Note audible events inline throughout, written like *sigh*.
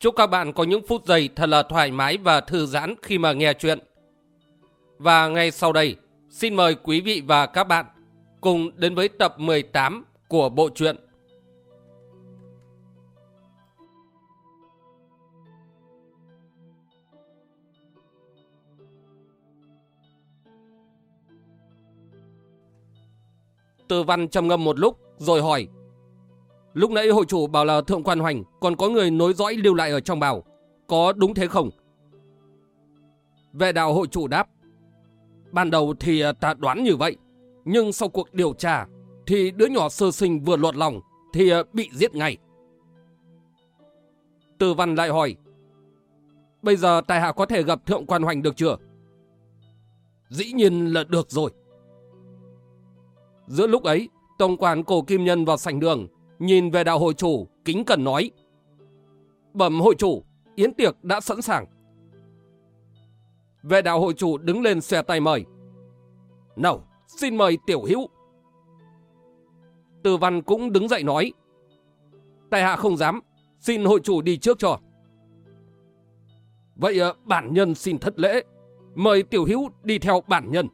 Chúc các bạn có những phút giây thật là thoải mái và thư giãn khi mà nghe chuyện. Và ngay sau đây, xin mời quý vị và các bạn cùng đến với tập 18 của bộ truyện. Từ văn trầm ngâm một lúc rồi hỏi Lúc nãy hội chủ bảo là thượng quan hoành còn có người nối dõi lưu lại ở trong bào. Có đúng thế không? Vệ đạo hội chủ đáp. Ban đầu thì à, ta đoán như vậy. Nhưng sau cuộc điều tra thì đứa nhỏ sơ sinh vừa lọt lòng thì à, bị giết ngay. Từ văn lại hỏi. Bây giờ tài hạ có thể gặp thượng quan hoành được chưa? Dĩ nhiên là được rồi. Giữa lúc ấy, tổng quản cổ kim nhân vào sảnh đường nhìn về đạo hội chủ, kính cần nói. Bẩm hội chủ, yến tiệc đã sẵn sàng. về đạo hội chủ đứng lên xòe tay mời. Nào, xin mời tiểu hữu. Từ văn cũng đứng dậy nói. Tài hạ không dám, xin hội chủ đi trước cho. Vậy ờ, bản nhân xin thất lễ, mời tiểu hữu đi theo bản nhân.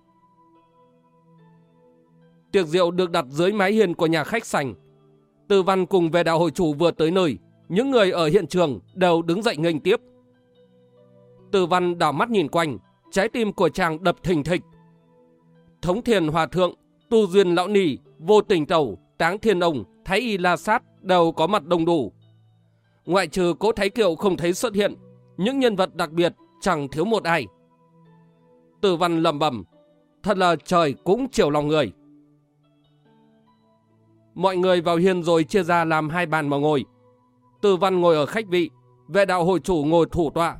Tiệc rượu được đặt dưới mái hiên của nhà khách sành từ văn cùng về đạo hội chủ vừa tới nơi, những người ở hiện trường đều đứng dậy nghênh tiếp. Từ văn đảo mắt nhìn quanh, trái tim của chàng đập thình thịch. Thống thiền hòa thượng, tu duyên lão nì, vô tình tẩu, táng thiên ông, thái y la sát đều có mặt đông đủ. Ngoại trừ cố thái kiệu không thấy xuất hiện, những nhân vật đặc biệt chẳng thiếu một ai. Từ văn lầm bầm, thật là trời cũng chiều lòng người. Mọi người vào hiên rồi chia ra làm hai bàn mà ngồi. Từ văn ngồi ở khách vị, vệ đạo hội chủ ngồi thủ tọa.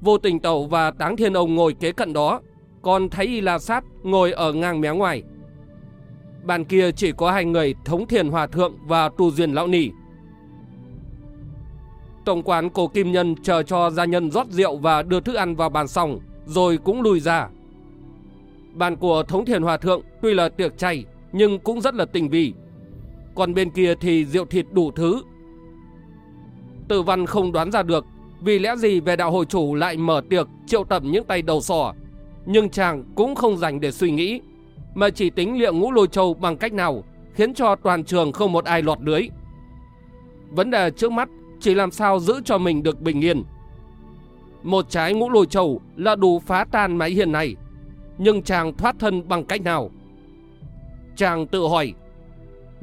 Vô tình tẩu và táng thiên ông ngồi kế cận đó, còn thấy y la sát ngồi ở ngang mé ngoài. Bàn kia chỉ có hai người thống thiền hòa thượng và tu duyên lão nỉ. Tổng quán cổ kim nhân chờ cho gia nhân rót rượu và đưa thức ăn vào bàn xong, rồi cũng lùi ra. Bàn của thống thiền hòa thượng tuy là tiệc chay, nhưng cũng rất là tình vị còn bên kia thì rượu thịt đủ thứ. Tử văn không đoán ra được vì lẽ gì về đạo hội chủ lại mở tiệc triệu tập những tay đầu sỏ. Nhưng chàng cũng không dành để suy nghĩ, mà chỉ tính liệu ngũ lôi châu bằng cách nào khiến cho toàn trường không một ai lọt lưới. Vấn đề trước mắt chỉ làm sao giữ cho mình được bình yên. Một trái ngũ lôi châu là đủ phá tan máy hiền này, nhưng chàng thoát thân bằng cách nào? Chàng tự hỏi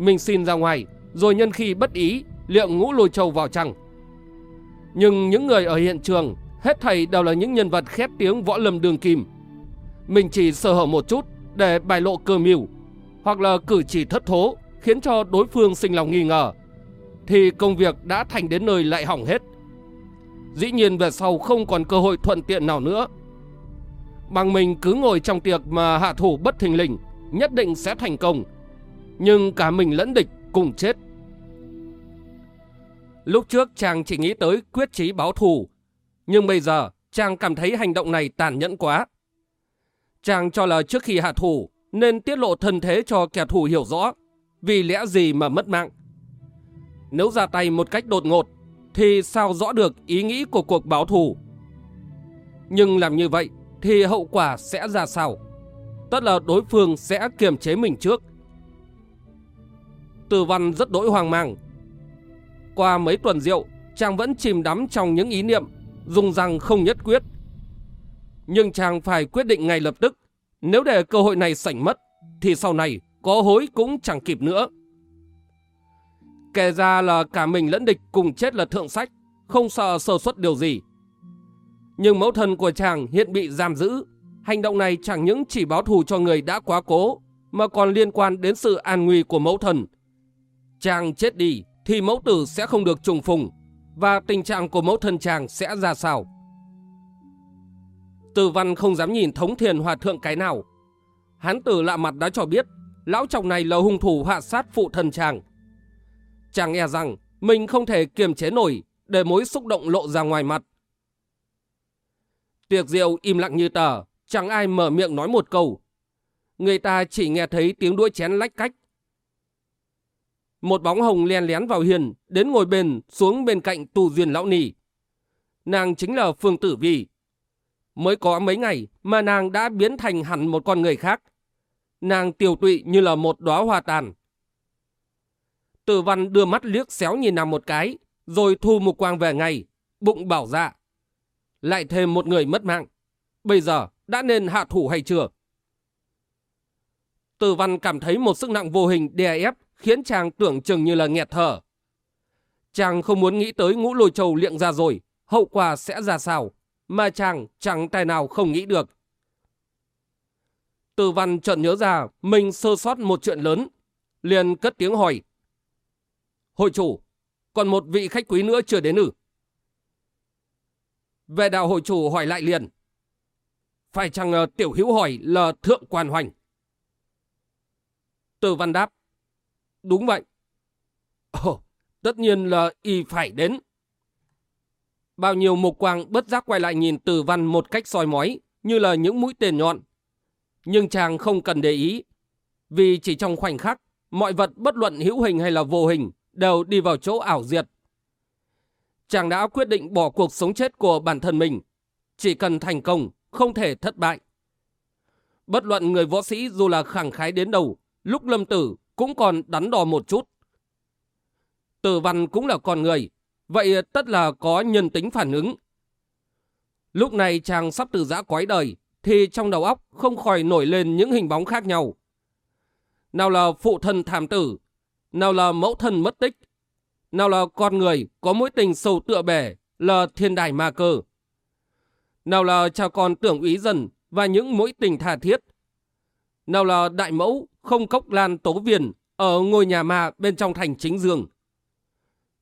mình xin ra ngoài, rồi nhân khi bất ý, liệu ngũ lôi châu vào chăng. Nhưng những người ở hiện trường, hết thầy đều là những nhân vật khét tiếng võ lâm đường kim. Mình chỉ sơ hở một chút để bài lộ cơ mưu, hoặc là cử chỉ thất thố, khiến cho đối phương sinh lòng nghi ngờ, thì công việc đã thành đến nơi lại hỏng hết. Dĩ nhiên về sau không còn cơ hội thuận tiện nào nữa. Bằng mình cứ ngồi trong tiệc mà hạ thủ bất thình lình, nhất định sẽ thành công, nhưng cả mình lẫn địch cùng chết. Lúc trước chàng chỉ nghĩ tới quyết chí báo thù, nhưng bây giờ chàng cảm thấy hành động này tàn nhẫn quá. Chàng cho là trước khi hạ thủ nên tiết lộ thân thế cho kẻ thù hiểu rõ, vì lẽ gì mà mất mạng. Nếu ra tay một cách đột ngột, thì sao rõ được ý nghĩ của cuộc báo thù. Nhưng làm như vậy thì hậu quả sẽ ra sao? Tất là đối phương sẽ kiềm chế mình trước, từ văn rất đỗi hoang mang. Qua mấy tuần rượu, chàng vẫn chìm đắm trong những ý niệm, dùng rằng không nhất quyết. Nhưng chàng phải quyết định ngay lập tức, nếu để cơ hội này sảnh mất, thì sau này có hối cũng chẳng kịp nữa. Kể ra là cả mình lẫn địch cùng chết là thượng sách, không sợ sơ suất điều gì. Nhưng mẫu thân của chàng hiện bị giam giữ. Hành động này chẳng những chỉ báo thù cho người đã quá cố, mà còn liên quan đến sự an nguy của mẫu thần. Chàng chết đi thì mẫu tử sẽ không được trùng phùng, và tình trạng của mẫu thân chàng sẽ ra sao. Từ văn không dám nhìn thống thiền hòa thượng cái nào. Hán tử lạ mặt đã cho biết lão chồng này là hung thủ hạ sát phụ thân chàng. Chàng e rằng mình không thể kiềm chế nổi để mối xúc động lộ ra ngoài mặt. Tiệc rượu im lặng như tờ, chẳng ai mở miệng nói một câu. Người ta chỉ nghe thấy tiếng đuôi chén lách cách. Một bóng hồng len lén vào hiền, đến ngồi bên, xuống bên cạnh tù duyên lão nì. Nàng chính là Phương Tử Vi. Mới có mấy ngày mà nàng đã biến thành hẳn một con người khác. Nàng tiều tụy như là một đóa hoa tàn. Tử văn đưa mắt liếc xéo nhìn nàng một cái, rồi thu một quang về ngay, bụng bảo dạ. Lại thêm một người mất mạng. Bây giờ đã nên hạ thủ hay chưa? Tử văn cảm thấy một sức nặng vô hình đè ép khiến chàng tưởng chừng như là nghẹt thở. Chàng không muốn nghĩ tới ngũ lôi châu liệng ra rồi, hậu quả sẽ ra sao, mà chàng chẳng tài nào không nghĩ được. Từ văn chợt nhớ ra mình sơ sót một chuyện lớn, liền cất tiếng hỏi. Hội chủ, còn một vị khách quý nữa chưa đến ư? Về đạo hội chủ hỏi lại liền. Phải chăng uh, tiểu hữu hỏi là thượng quan hoành? Từ văn đáp. Đúng vậy. Ồ, tất nhiên là y phải đến. Bao nhiêu mục quang bất giác quay lại nhìn từ văn một cách soi mói, như là những mũi tên nhọn. Nhưng chàng không cần để ý, vì chỉ trong khoảnh khắc, mọi vật bất luận hữu hình hay là vô hình đều đi vào chỗ ảo diệt. Chàng đã quyết định bỏ cuộc sống chết của bản thân mình. Chỉ cần thành công, không thể thất bại. Bất luận người võ sĩ dù là khẳng khái đến đâu, lúc lâm tử cũng còn đắn đo một chút. Tử văn cũng là con người, vậy tất là có nhân tính phản ứng. Lúc này chàng sắp từ giã quái đời, thì trong đầu óc không khỏi nổi lên những hình bóng khác nhau. Nào là phụ thân thảm tử, nào là mẫu thân mất tích, nào là con người có mối tình sâu tựa bể là thiên đài ma cơ. Nào là cha con tưởng úy dần và những mối tình tha thiết. Nào là đại mẫu không cốc lan tố viền ở ngôi nhà ma bên trong thành chính dương.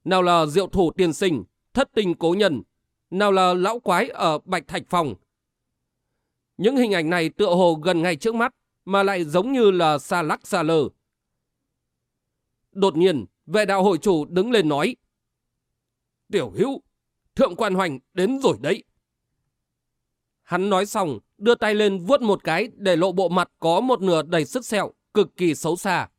Nào là diệu thủ tiên sinh, thất tình cố nhân, nào là lão quái ở Bạch Thạch Phòng. Những hình ảnh này tựa hồ gần ngay trước mắt, mà lại giống như là xa lắc xa lờ. Đột nhiên, vệ đạo hội chủ đứng lên nói. Tiểu hữu, thượng quan hoành đến rồi đấy. Hắn nói xong, đưa tay lên vuốt một cái để lộ bộ mặt có một nửa đầy sức sẹo, cực kỳ xấu xa.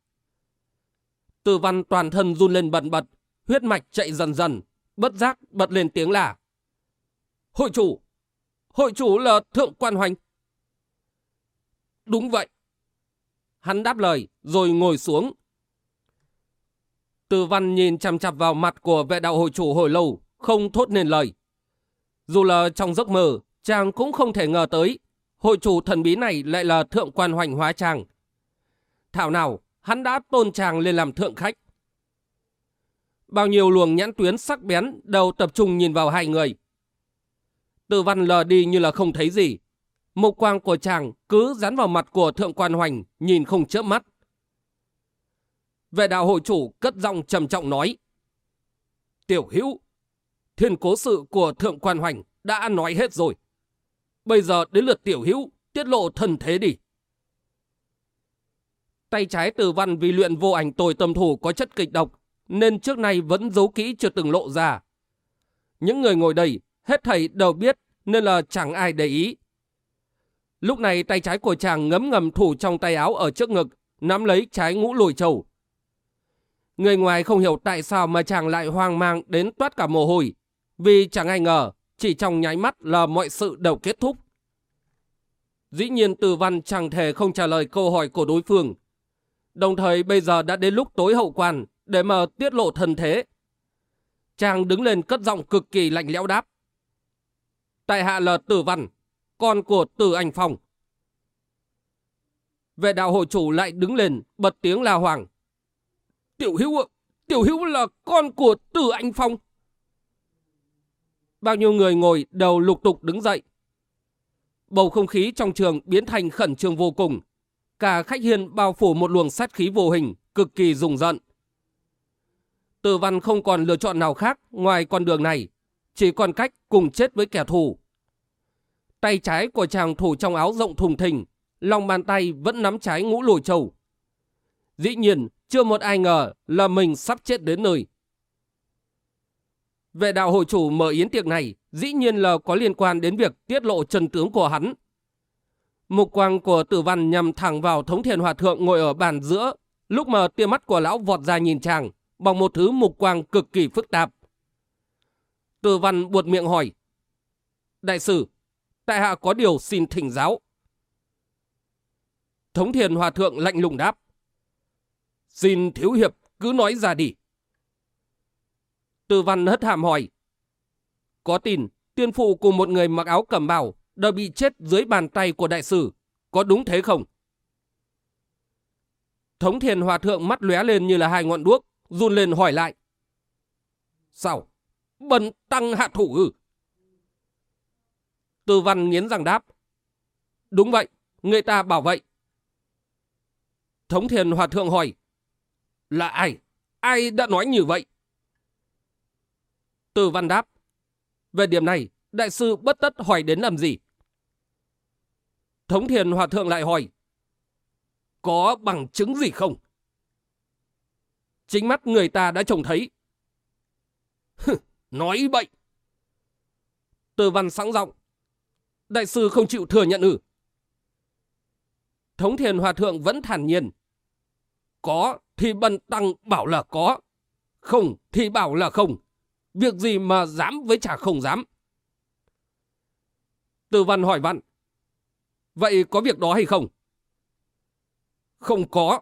Từ văn toàn thân run lên bần bật, huyết mạch chạy dần dần, bất giác bật lên tiếng là. Hội chủ! Hội chủ là thượng quan hoành. Đúng vậy. Hắn đáp lời, rồi ngồi xuống. Từ văn nhìn chằm chằm vào mặt của vệ đạo hội chủ hồi lâu, không thốt nên lời. Dù là trong giấc mơ, chàng cũng không thể ngờ tới, hội chủ thần bí này lại là thượng quan hoành hóa chàng. Thảo nào, hắn đã tôn chàng lên làm thượng khách. Bao nhiêu luồng nhãn tuyến sắc bén đều tập trung nhìn vào hai người. Từ văn lờ đi như là không thấy gì. Mục quang của chàng cứ dán vào mặt của thượng quan hoành, nhìn không chớp mắt. Vệ đạo hội chủ cất giọng trầm trọng nói. Tiểu hữu, thiên cố sự của thượng quan hoành đã nói hết rồi. Bây giờ đến lượt tiểu hữu tiết lộ thần thế đi. Tay trái từ văn vì luyện vô ảnh tồi tâm thủ có chất kịch độc, nên trước nay vẫn giấu kỹ chưa từng lộ ra. Những người ngồi đây, hết thầy đều biết nên là chẳng ai để ý. Lúc này tay trái của chàng ngấm ngầm thủ trong tay áo ở trước ngực, nắm lấy trái ngũ lùi trầu. Người ngoài không hiểu tại sao mà chàng lại hoang mang đến toát cả mồ hôi, vì chẳng ai ngờ chỉ trong nháy mắt là mọi sự đều kết thúc. Dĩ nhiên từ văn chẳng thể không trả lời câu hỏi của đối phương, Đồng thời bây giờ đã đến lúc tối hậu quan để mà tiết lộ thân thế. Chàng đứng lên cất giọng cực kỳ lạnh lẽo đáp. Tại hạ là Tử Văn, con của Tử Anh Phong. Vệ đạo hội chủ lại đứng lên bật tiếng la hoàng. Tiểu hữu tiểu hữu là con của Tử Anh Phong. Bao nhiêu người ngồi đầu lục tục đứng dậy. Bầu không khí trong trường biến thành khẩn trương vô cùng Cả khách hiên bao phủ một luồng sát khí vô hình, cực kỳ rùng rợn. Tử văn không còn lựa chọn nào khác ngoài con đường này, chỉ còn cách cùng chết với kẻ thù. Tay trái của chàng thủ trong áo rộng thùng thình, lòng bàn tay vẫn nắm trái ngũ lồi trầu. Dĩ nhiên, chưa một ai ngờ là mình sắp chết đến nơi. Về đạo hội chủ mở yến tiệc này, dĩ nhiên là có liên quan đến việc tiết lộ trần tướng của hắn. Mục quang của tử văn nhằm thẳng vào thống thiền hòa thượng ngồi ở bàn giữa, lúc mà tia mắt của lão vọt ra nhìn chàng, bằng một thứ mục quang cực kỳ phức tạp. Tử văn buột miệng hỏi, Đại sử, tại hạ có điều xin thỉnh giáo. Thống thiền hòa thượng lạnh lùng đáp, Xin thiếu hiệp cứ nói ra đi. tử văn hất hàm hỏi. Có tin tiên phụ cùng một người mặc áo cẩm bào đã bị chết dưới bàn tay của đại sử. Có đúng thế không? Thống thiền hòa thượng mắt lóe lên như là hai ngọn đuốc, run lên hỏi lại. Sao? Bần tăng hạ thủ ư? Từ văn nghiến răng đáp. Đúng vậy, người ta bảo vậy. Thống thiền hòa thượng hỏi. Là ai? Ai đã nói như vậy? Từ văn đáp. Về điểm này, đại sư bất tất hỏi đến làm gì? Thống thiền hòa thượng lại hỏi. Có bằng chứng gì không? Chính mắt người ta đã trông thấy. *laughs* nói bậy. Từ văn sẵn giọng. Đại sư không chịu thừa nhận ư. Thống thiền hòa thượng vẫn thản nhiên. Có thì bần tăng bảo là có. Không thì bảo là không. Việc gì mà dám với chả không dám. Từ văn hỏi văn. Vậy có việc đó hay không? Không có.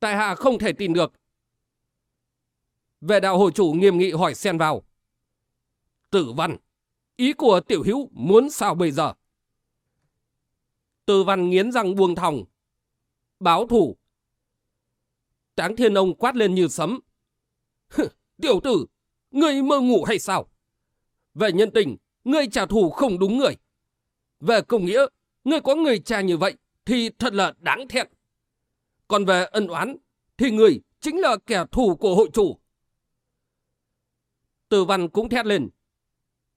Tại hạ không thể tin được. Về đạo hội chủ nghiêm nghị hỏi xen vào. Tử văn, ý của tiểu hữu muốn sao bây giờ? tử văn nghiến răng buông thòng. Báo thủ. Tráng thiên ông quát lên như sấm. Tiểu tử, ngươi mơ ngủ hay sao? Về nhân tình, ngươi trả thù không đúng người. Về công nghĩa, ngươi có người cha như vậy thì thật là đáng thẹn. Còn về ân oán, thì người chính là kẻ thù của hội chủ. Từ văn cũng thét lên.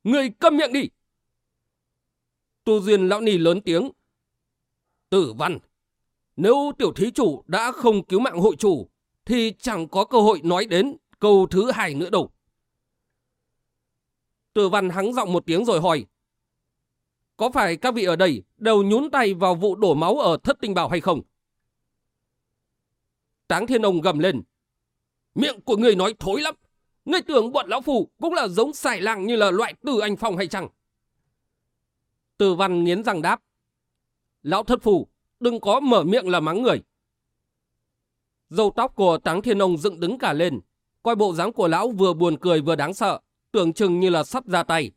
Ngươi câm miệng đi! Tu duyên lão nì lớn tiếng. Tử văn, nếu tiểu thí chủ đã không cứu mạng hội chủ, thì chẳng có cơ hội nói đến câu thứ hai nữa đâu. Từ văn hắng giọng một tiếng rồi hỏi. Có phải các vị ở đây đều nhún tay vào vụ đổ máu ở thất tinh bảo hay không? Táng thiên ông gầm lên. Miệng của người nói thối lắm. Người tưởng bọn lão phù cũng là giống xài làng như là loại từ anh phong hay chăng? Từ văn nghiến răng đáp. Lão thất phù, đừng có mở miệng là mắng người. Dâu tóc của Táng Thiên Ông dựng đứng cả lên, coi bộ dáng của lão vừa buồn cười vừa đáng sợ, tưởng chừng như là sắp ra tay.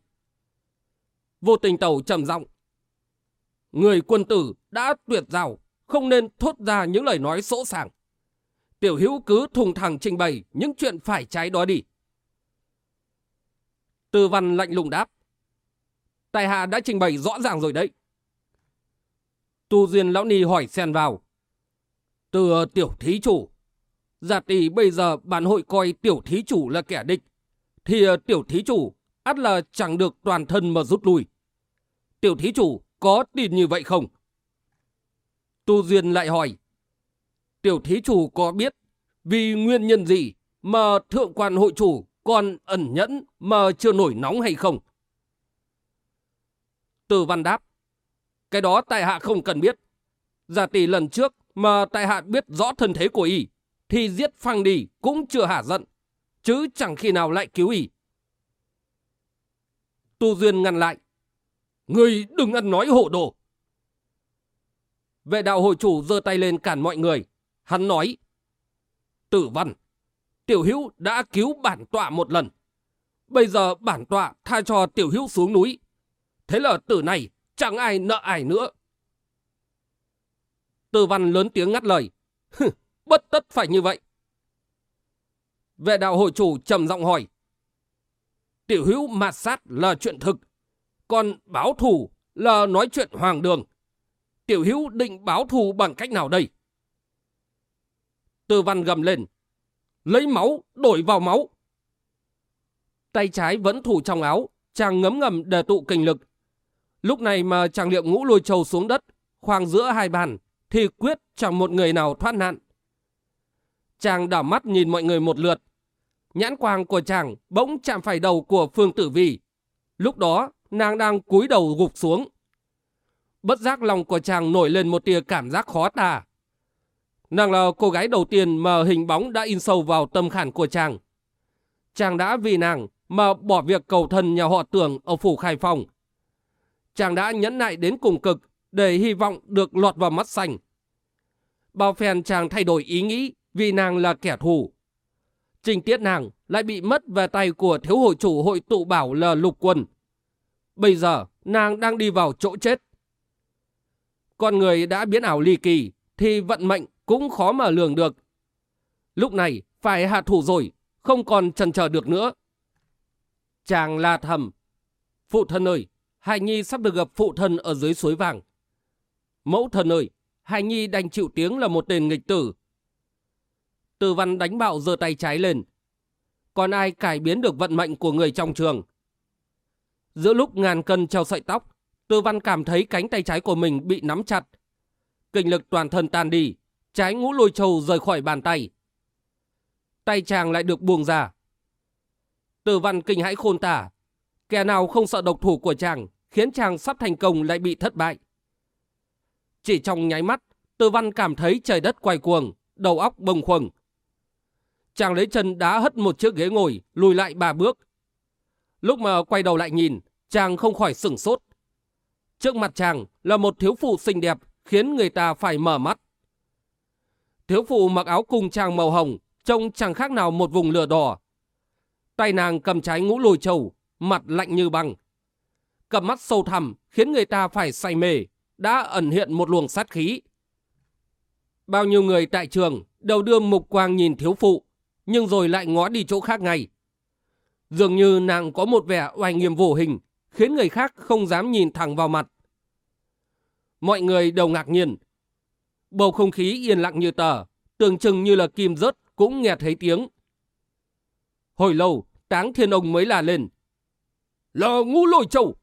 Vô tình tàu trầm giọng Người quân tử đã tuyệt rào, không nên thốt ra những lời nói sỗ sàng. Tiểu hữu cứ thùng thẳng trình bày những chuyện phải trái đó đi. Tư văn lạnh lùng đáp. Tài hạ đã trình bày rõ ràng rồi đấy. Tu duyên lão ni hỏi xen vào. Từ tiểu thí chủ, giả tỷ bây giờ bản hội coi tiểu thí chủ là kẻ địch, thì tiểu thí chủ ắt là chẳng được toàn thân mà rút lui. Tiểu thí chủ có tin như vậy không? Tu Duyên lại hỏi. Tiểu thí chủ có biết vì nguyên nhân gì mà thượng quan hội chủ còn ẩn nhẫn mà chưa nổi nóng hay không? Từ văn đáp. Cái đó tại hạ không cần biết. Giả tỷ lần trước mà tại hạ biết rõ thân thế của y, thì giết phăng đi cũng chưa hả giận, chứ chẳng khi nào lại cứu y. Tu Duyên ngăn lại. Người đừng ăn nói hộ đồ. Vệ đạo hội chủ giơ tay lên cản mọi người. Hắn nói. Tử văn, tiểu hữu đã cứu bản tọa một lần. Bây giờ bản tọa tha cho tiểu hữu xuống núi. Thế là tử này chẳng ai nợ ai nữa. Tử văn lớn tiếng ngắt lời. Bất tất phải như vậy. Vệ đạo hội chủ trầm giọng hỏi. Tiểu hữu mạt sát là chuyện thực. Còn báo thù là nói chuyện hoàng đường. Tiểu hữu định báo thù bằng cách nào đây? Tư văn gầm lên. Lấy máu, đổi vào máu. Tay trái vẫn thủ trong áo, chàng ngấm ngầm để tụ kinh lực. Lúc này mà chàng liệm ngũ lôi trầu xuống đất, khoang giữa hai bàn, thì quyết chẳng một người nào thoát nạn. Chàng đảo mắt nhìn mọi người một lượt. Nhãn quang của chàng bỗng chạm phải đầu của Phương Tử Vi. Lúc đó, nàng đang cúi đầu gục xuống. Bất giác lòng của chàng nổi lên một tia cảm giác khó tả. Nàng là cô gái đầu tiên mà hình bóng đã in sâu vào tâm khảm của chàng. Chàng đã vì nàng mà bỏ việc cầu thân nhà họ tưởng ở phủ Khai Phòng. Chàng đã nhẫn nại đến cùng cực để hy vọng được lọt vào mắt xanh. Bao phen chàng thay đổi ý nghĩ vì nàng là kẻ thù. Trình tiết nàng lại bị mất về tay của thiếu hội chủ hội tụ bảo là lục quân. Bây giờ nàng đang đi vào chỗ chết. Con người đã biến ảo ly kỳ thì vận mệnh cũng khó mà lường được. Lúc này phải hạ thủ rồi, không còn chần chờ được nữa. Chàng la thầm. Phụ thân ơi, Hải Nhi sắp được gặp phụ thân ở dưới suối vàng. Mẫu thân ơi, Hải Nhi đành chịu tiếng là một tên nghịch tử. Từ văn đánh bạo giơ tay trái lên. Còn ai cải biến được vận mệnh của người trong trường? Giữa lúc ngàn cân treo sợi tóc, Tư văn cảm thấy cánh tay trái của mình bị nắm chặt. Kinh lực toàn thân tan đi, trái ngũ lôi châu rời khỏi bàn tay. Tay chàng lại được buông ra. Từ văn kinh hãi khôn tả. Kẻ nào không sợ độc thủ của chàng, khiến chàng sắp thành công lại bị thất bại. Chỉ trong nháy mắt, Từ văn cảm thấy trời đất quay cuồng, đầu óc bồng khuâng. Chàng lấy chân đá hất một chiếc ghế ngồi, lùi lại ba bước. Lúc mà quay đầu lại nhìn, chàng không khỏi sửng sốt. Trước mặt chàng là một thiếu phụ xinh đẹp khiến người ta phải mở mắt. Thiếu phụ mặc áo cung trang màu hồng, trông chẳng khác nào một vùng lửa đỏ. Tay nàng cầm trái ngũ lùi trầu, mặt lạnh như băng. Cầm mắt sâu thẳm khiến người ta phải say mê, đã ẩn hiện một luồng sát khí. Bao nhiêu người tại trường đều đưa mục quang nhìn thiếu phụ, nhưng rồi lại ngó đi chỗ khác ngay. Dường như nàng có một vẻ oai nghiêm vô hình, khiến người khác không dám nhìn thẳng vào mặt. Mọi người đều ngạc nhiên. Bầu không khí yên lặng như tờ, tưởng chừng như là kim rớt cũng nghe thấy tiếng. Hồi lâu, táng thiên ông mới là lên. Là ngu lôi châu!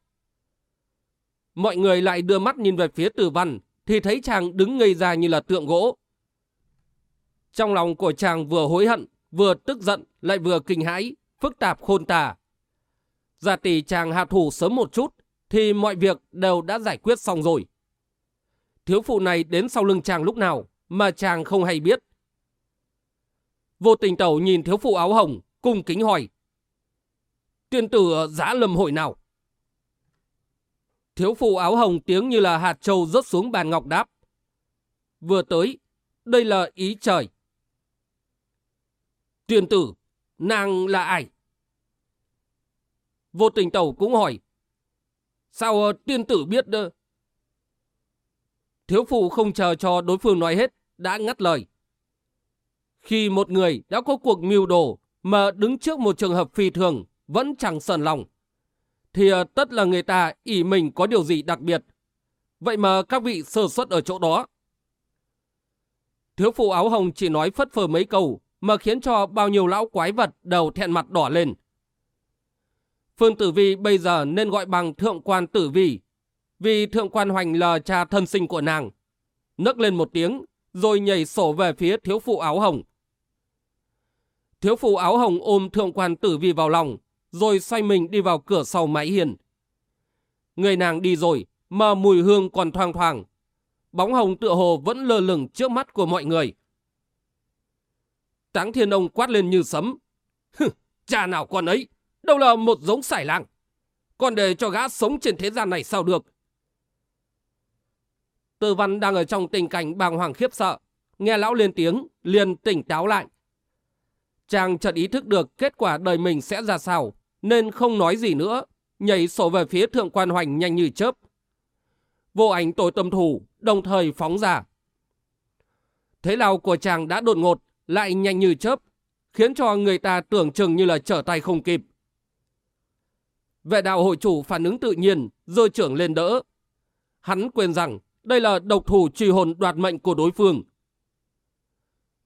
Mọi người lại đưa mắt nhìn về phía tử văn, thì thấy chàng đứng ngây ra như là tượng gỗ. Trong lòng của chàng vừa hối hận, vừa tức giận, lại vừa kinh hãi, phức tạp khôn tả. Giả tỷ chàng hạ thủ sớm một chút, thì mọi việc đều đã giải quyết xong rồi. Thiếu phụ này đến sau lưng chàng lúc nào mà chàng không hay biết. Vô tình tẩu nhìn thiếu phụ áo hồng, cung kính hỏi. Tiên tử giã lâm hội nào? Thiếu phụ áo hồng tiếng như là hạt trâu rớt xuống bàn ngọc đáp. Vừa tới, đây là ý trời. Tiên tử, nàng là ai? Vô tình tẩu cũng hỏi. Sao ờ, tiên tử biết đơ? Thiếu phụ không chờ cho đối phương nói hết, đã ngắt lời. Khi một người đã có cuộc mưu đồ mà đứng trước một trường hợp phi thường vẫn chẳng sờn lòng, thì ờ, tất là người ta ỷ mình có điều gì đặc biệt. Vậy mà các vị sơ xuất ở chỗ đó. Thiếu phụ áo hồng chỉ nói phất phơ mấy câu mà khiến cho bao nhiêu lão quái vật đầu thẹn mặt đỏ lên. Phương Tử Vi bây giờ nên gọi bằng Thượng quan Tử Vi, vì Thượng quan Hoành là cha thân sinh của nàng. Nấc lên một tiếng, rồi nhảy sổ về phía thiếu phụ áo hồng. Thiếu phụ áo hồng ôm Thượng quan Tử Vi vào lòng, rồi xoay mình đi vào cửa sau mái hiền. Người nàng đi rồi, mà mùi hương còn thoang thoảng. Bóng hồng tựa hồ vẫn lơ lửng trước mắt của mọi người. Táng thiên ông quát lên như sấm. cha nào con ấy, đâu là một giống sải lang. Còn để cho gã sống trên thế gian này sao được. Tư văn đang ở trong tình cảnh bàng hoàng khiếp sợ. Nghe lão lên tiếng, liền tỉnh táo lại. Chàng chợt ý thức được kết quả đời mình sẽ ra sao, nên không nói gì nữa, nhảy sổ về phía thượng quan hoành nhanh như chớp. Vô ảnh tội tâm thủ, đồng thời phóng ra. Thế lao của chàng đã đột ngột, lại nhanh như chớp, khiến cho người ta tưởng chừng như là trở tay không kịp. Vệ đạo hội chủ phản ứng tự nhiên, rơi trưởng lên đỡ. Hắn quên rằng đây là độc thủ trì hồn đoạt mệnh của đối phương.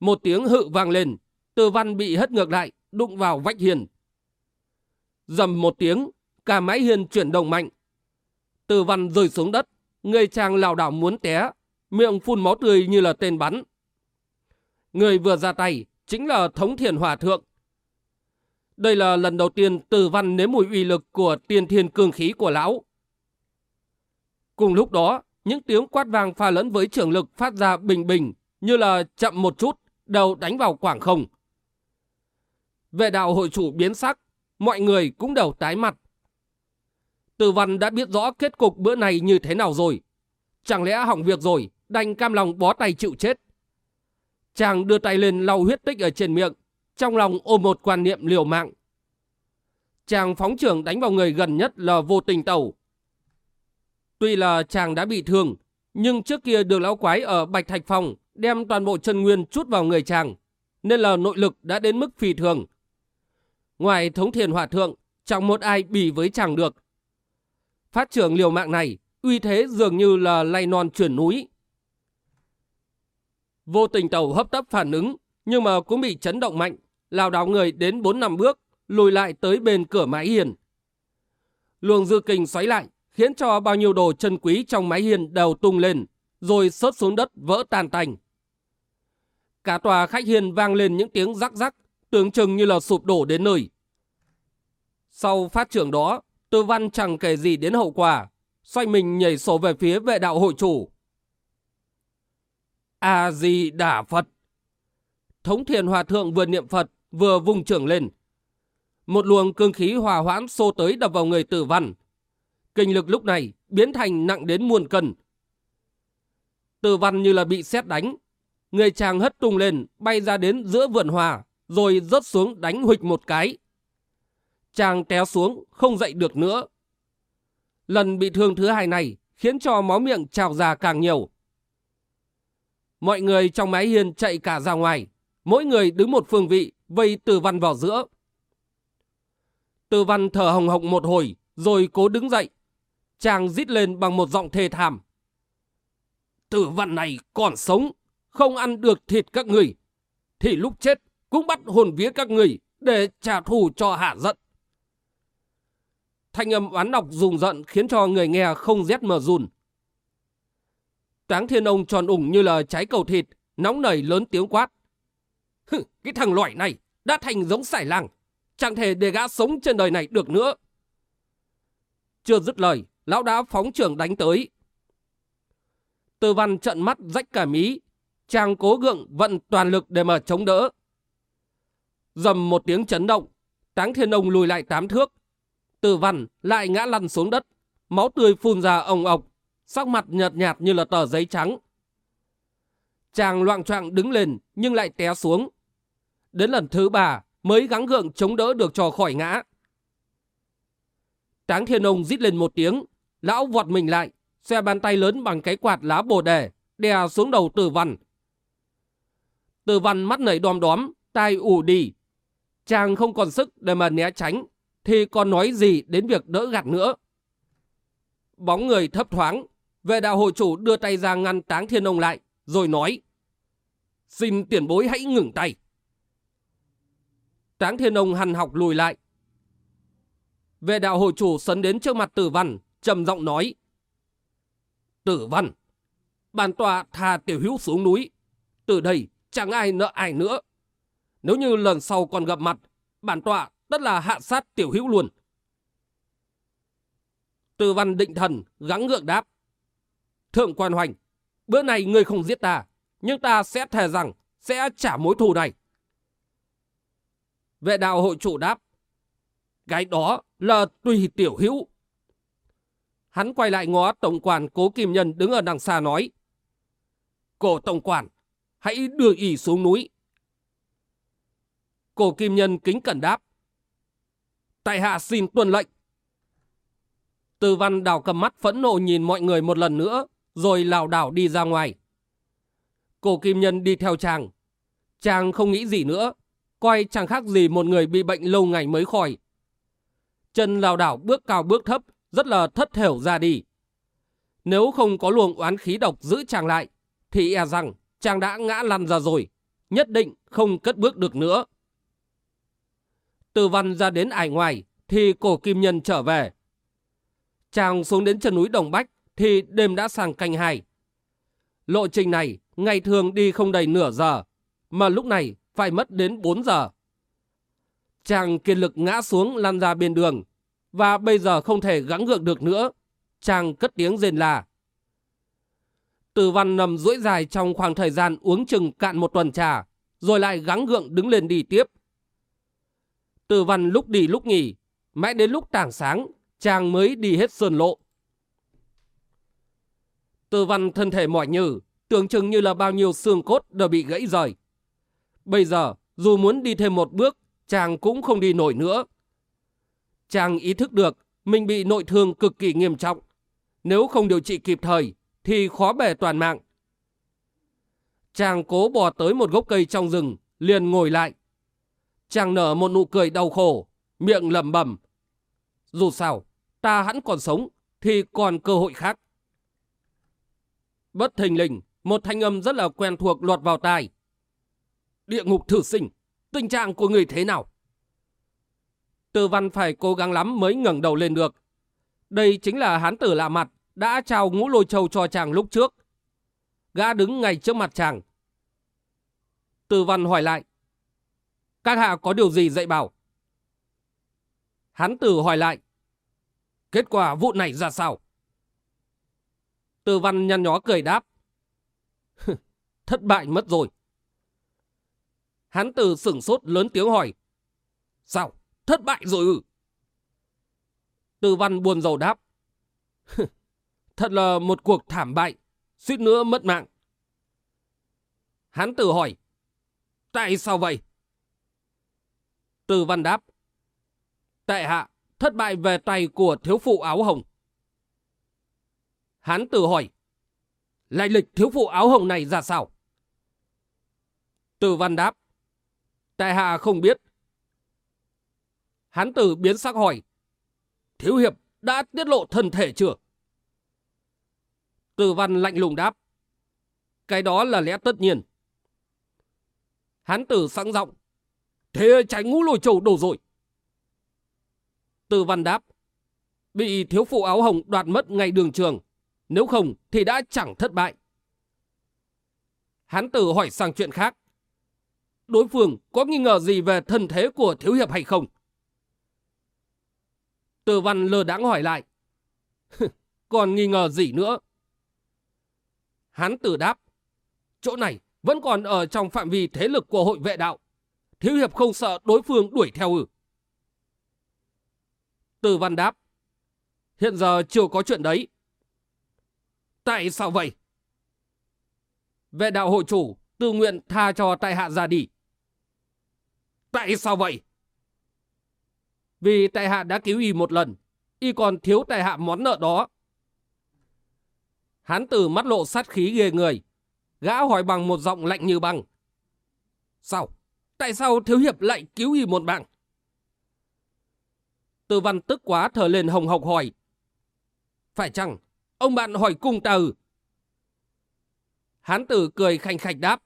Một tiếng hự vang lên, Từ văn bị hất ngược lại, đụng vào vách hiền. Dầm một tiếng, cả mái hiền chuyển động mạnh. Từ văn rơi xuống đất, người chàng lảo đảo muốn té, miệng phun máu tươi như là tên bắn. Người vừa ra tay chính là Thống Thiền Hòa Thượng. Đây là lần đầu tiên Tử Văn nếm mùi uy lực của tiên thiên cương khí của lão. Cùng lúc đó, những tiếng quát vang pha lẫn với trường lực phát ra bình bình, như là chậm một chút, đầu đánh vào quảng không. Vệ đạo hội chủ biến sắc, mọi người cũng đều tái mặt. Tử văn đã biết rõ kết cục bữa này như thế nào rồi. Chẳng lẽ hỏng việc rồi, đành cam lòng bó tay chịu chết. Chàng đưa tay lên lau huyết tích ở trên miệng, trong lòng ôm một quan niệm liều mạng. Chàng phóng trưởng đánh vào người gần nhất là vô tình tẩu. Tuy là chàng đã bị thương, nhưng trước kia đường lão quái ở Bạch Thạch Phòng đem toàn bộ chân nguyên chút vào người chàng, nên là nội lực đã đến mức phi thường. Ngoài thống thiền hòa thượng, chẳng một ai bì với chàng được. Phát trưởng liều mạng này, uy thế dường như là lay non chuyển núi. Vô tình tàu hấp tấp phản ứng, nhưng mà cũng bị chấn động mạnh, lao đảo người đến 4 năm bước, lùi lại tới bên cửa mái hiền. Luồng dư kình xoáy lại, khiến cho bao nhiêu đồ chân quý trong mái hiền đều tung lên, rồi sớt xuống đất vỡ tan tành. Cả tòa khách hiền vang lên những tiếng rắc rắc, tưởng chừng như là sụp đổ đến nơi. Sau phát trưởng đó, Tư Văn chẳng kể gì đến hậu quả, xoay mình nhảy sổ về phía vệ đạo hội chủ. A-di-đà Phật Thống thiền hòa thượng vừa niệm Phật, vừa vung trưởng lên. Một luồng cương khí hòa hoãn xô tới đập vào người tử văn. Kinh lực lúc này biến thành nặng đến muôn cân. Tử văn như là bị xét đánh. Người chàng hất tung lên, bay ra đến giữa vườn hòa, rồi rớt xuống đánh huịch một cái. Chàng té xuống, không dậy được nữa. Lần bị thương thứ hai này khiến cho máu miệng trào ra càng nhiều. Mọi người trong mái hiên chạy cả ra ngoài, mỗi người đứng một phương vị, vây Từ Văn vào giữa. Từ Văn thở hồng hộc một hồi, rồi cố đứng dậy. Chàng rít lên bằng một giọng thê thảm. Tử Văn này còn sống, không ăn được thịt các người. Thì lúc chết cũng bắt hồn vía các người để trả thù cho hạ giận. Thanh âm oán độc rùng giận khiến cho người nghe không rét mở run. Táng thiên ông tròn ủng như là trái cầu thịt, nóng nảy lớn tiếng quát. Hừ, cái thằng loại này đã thành giống sải làng, chẳng thể để gã sống trên đời này được nữa. Chưa dứt lời, lão đã phóng trưởng đánh tới. Tư văn trận mắt rách cả mí, chàng cố gượng vận toàn lực để mà chống đỡ. Dầm một tiếng chấn động, táng thiên ông lùi lại tám thước. Tư văn lại ngã lăn xuống đất, máu tươi phun ra ồng ọc, sắc mặt nhợt nhạt như là tờ giấy trắng. Chàng loạn trọng đứng lên nhưng lại té xuống. Đến lần thứ ba mới gắng gượng chống đỡ được trò khỏi ngã. Tráng thiên ông rít lên một tiếng, lão vọt mình lại, xe bàn tay lớn bằng cái quạt lá bồ đề, đè xuống đầu tử văn. Tử văn mắt nảy đom đóm, tai ù đi. Chàng không còn sức để mà né tránh, thì còn nói gì đến việc đỡ gạt nữa. Bóng người thấp thoáng, Vệ đạo hội chủ đưa tay ra ngăn táng thiên ông lại, rồi nói. Xin tiền bối hãy ngừng tay. Táng thiên ông hằn học lùi lại. Vệ đạo hội chủ sấn đến trước mặt tử văn, trầm giọng nói. Tử văn, bản tòa thà tiểu hữu xuống núi. Từ đây chẳng ai nợ ai nữa. Nếu như lần sau còn gặp mặt, bản tọa tất là hạ sát tiểu hữu luôn. Tử văn định thần, gắng ngượng đáp. Thượng quan hoành, bữa này ngươi không giết ta, nhưng ta sẽ thề rằng sẽ trả mối thù này. Vệ đạo hội chủ đáp, cái đó là tùy tiểu hữu. Hắn quay lại ngó tổng quản cố kim nhân đứng ở đằng xa nói, Cổ tổng quản, hãy đưa ỉ xuống núi. Cổ kim nhân kính cẩn đáp, Tại hạ xin tuân lệnh. Từ văn đào cầm mắt phẫn nộ nhìn mọi người một lần nữa, rồi lảo đảo đi ra ngoài. Cổ kim nhân đi theo chàng. Chàng không nghĩ gì nữa, coi chẳng khác gì một người bị bệnh lâu ngày mới khỏi. Chân lảo đảo bước cao bước thấp, rất là thất thểu ra đi. Nếu không có luồng oán khí độc giữ chàng lại, thì e rằng chàng đã ngã lăn ra rồi. nhất định không cất bước được nữa. Từ văn ra đến ải ngoài, thì cổ kim nhân trở về. Chàng xuống đến chân núi Đồng Bách, thì đêm đã sang canh hai. Lộ trình này, ngày thường đi không đầy nửa giờ, mà lúc này phải mất đến 4 giờ. Chàng kiệt lực ngã xuống lăn ra bên đường, và bây giờ không thể gắng gượng được nữa. Chàng cất tiếng rên là. Từ văn nằm duỗi dài trong khoảng thời gian uống chừng cạn một tuần trà, rồi lại gắng gượng đứng lên đi tiếp. Từ văn lúc đi lúc nghỉ, mãi đến lúc tảng sáng, chàng mới đi hết sơn lộ. Từ văn thân thể mỏi nhừ, tưởng chừng như là bao nhiêu xương cốt đều bị gãy rời. Bây giờ, dù muốn đi thêm một bước, chàng cũng không đi nổi nữa. Chàng ý thức được mình bị nội thương cực kỳ nghiêm trọng. Nếu không điều trị kịp thời, thì khó bề toàn mạng. Chàng cố bò tới một gốc cây trong rừng, liền ngồi lại. Chàng nở một nụ cười đau khổ, miệng lẩm bẩm. Dù sao, ta hẳn còn sống, thì còn cơ hội khác. Bất thình lình, một thanh âm rất là quen thuộc lọt vào tai. Địa ngục thử sinh, tình trạng của người thế nào? Từ văn phải cố gắng lắm mới ngẩng đầu lên được. Đây chính là hán tử lạ mặt, đã trao ngũ lôi châu cho chàng lúc trước. Gã đứng ngay trước mặt chàng. Từ văn hỏi lại. Các hạ có điều gì dạy bảo? Hán tử hỏi lại. Kết quả vụ này ra sao? Tư văn nhăn nhó cười đáp. Thất bại mất rồi. Hán tử sửng sốt lớn tiếng hỏi. Sao? Thất bại rồi ư? Tư văn buồn rầu đáp. Thật là một cuộc thảm bại, suýt nữa mất mạng. Hán tử hỏi. Tại sao vậy? Tư văn đáp. Tại hạ, thất bại về tay của thiếu phụ áo hồng. Hán tử hỏi. Lại lịch thiếu phụ áo hồng này ra sao? Từ văn đáp. Tại hạ không biết. Hán tử biến sắc hỏi. Thiếu hiệp đã tiết lộ thân thể chưa? Từ văn lạnh lùng đáp. Cái đó là lẽ tất nhiên. Hán tử sẵn giọng. Thế tránh ngũ lôi trầu đổ rồi. Từ văn đáp. Bị thiếu phụ áo hồng đoạt mất ngay đường trường. Nếu không thì đã chẳng thất bại. Hán tử hỏi sang chuyện khác. Đối phương có nghi ngờ gì về thân thế của thiếu hiệp hay không? Từ văn lơ đãng hỏi lại. *laughs* Còn nghi ngờ gì nữa? Hán tử đáp. Chỗ này vẫn còn ở trong phạm vi thế lực của hội vệ đạo. Thiếu hiệp không sợ đối phương đuổi theo ư. Từ văn đáp. Hiện giờ chưa có chuyện đấy. Tại sao vậy? Vệ đạo hội chủ tự nguyện tha cho tại hạ ra đi. Tại sao vậy? Vì tại hạ đã cứu y một lần, y còn thiếu tại hạ món nợ đó. Hán tử mắt lộ sát khí ghê người. Gã hỏi bằng một giọng lạnh như băng. Sao? Tại sao thiếu hiệp lại cứu y một mạng? Tư văn tức quá thở lên hồng hộc hỏi. Phải chăng? Ông bạn hỏi cung ta? Hán tử cười khanh khạch đáp.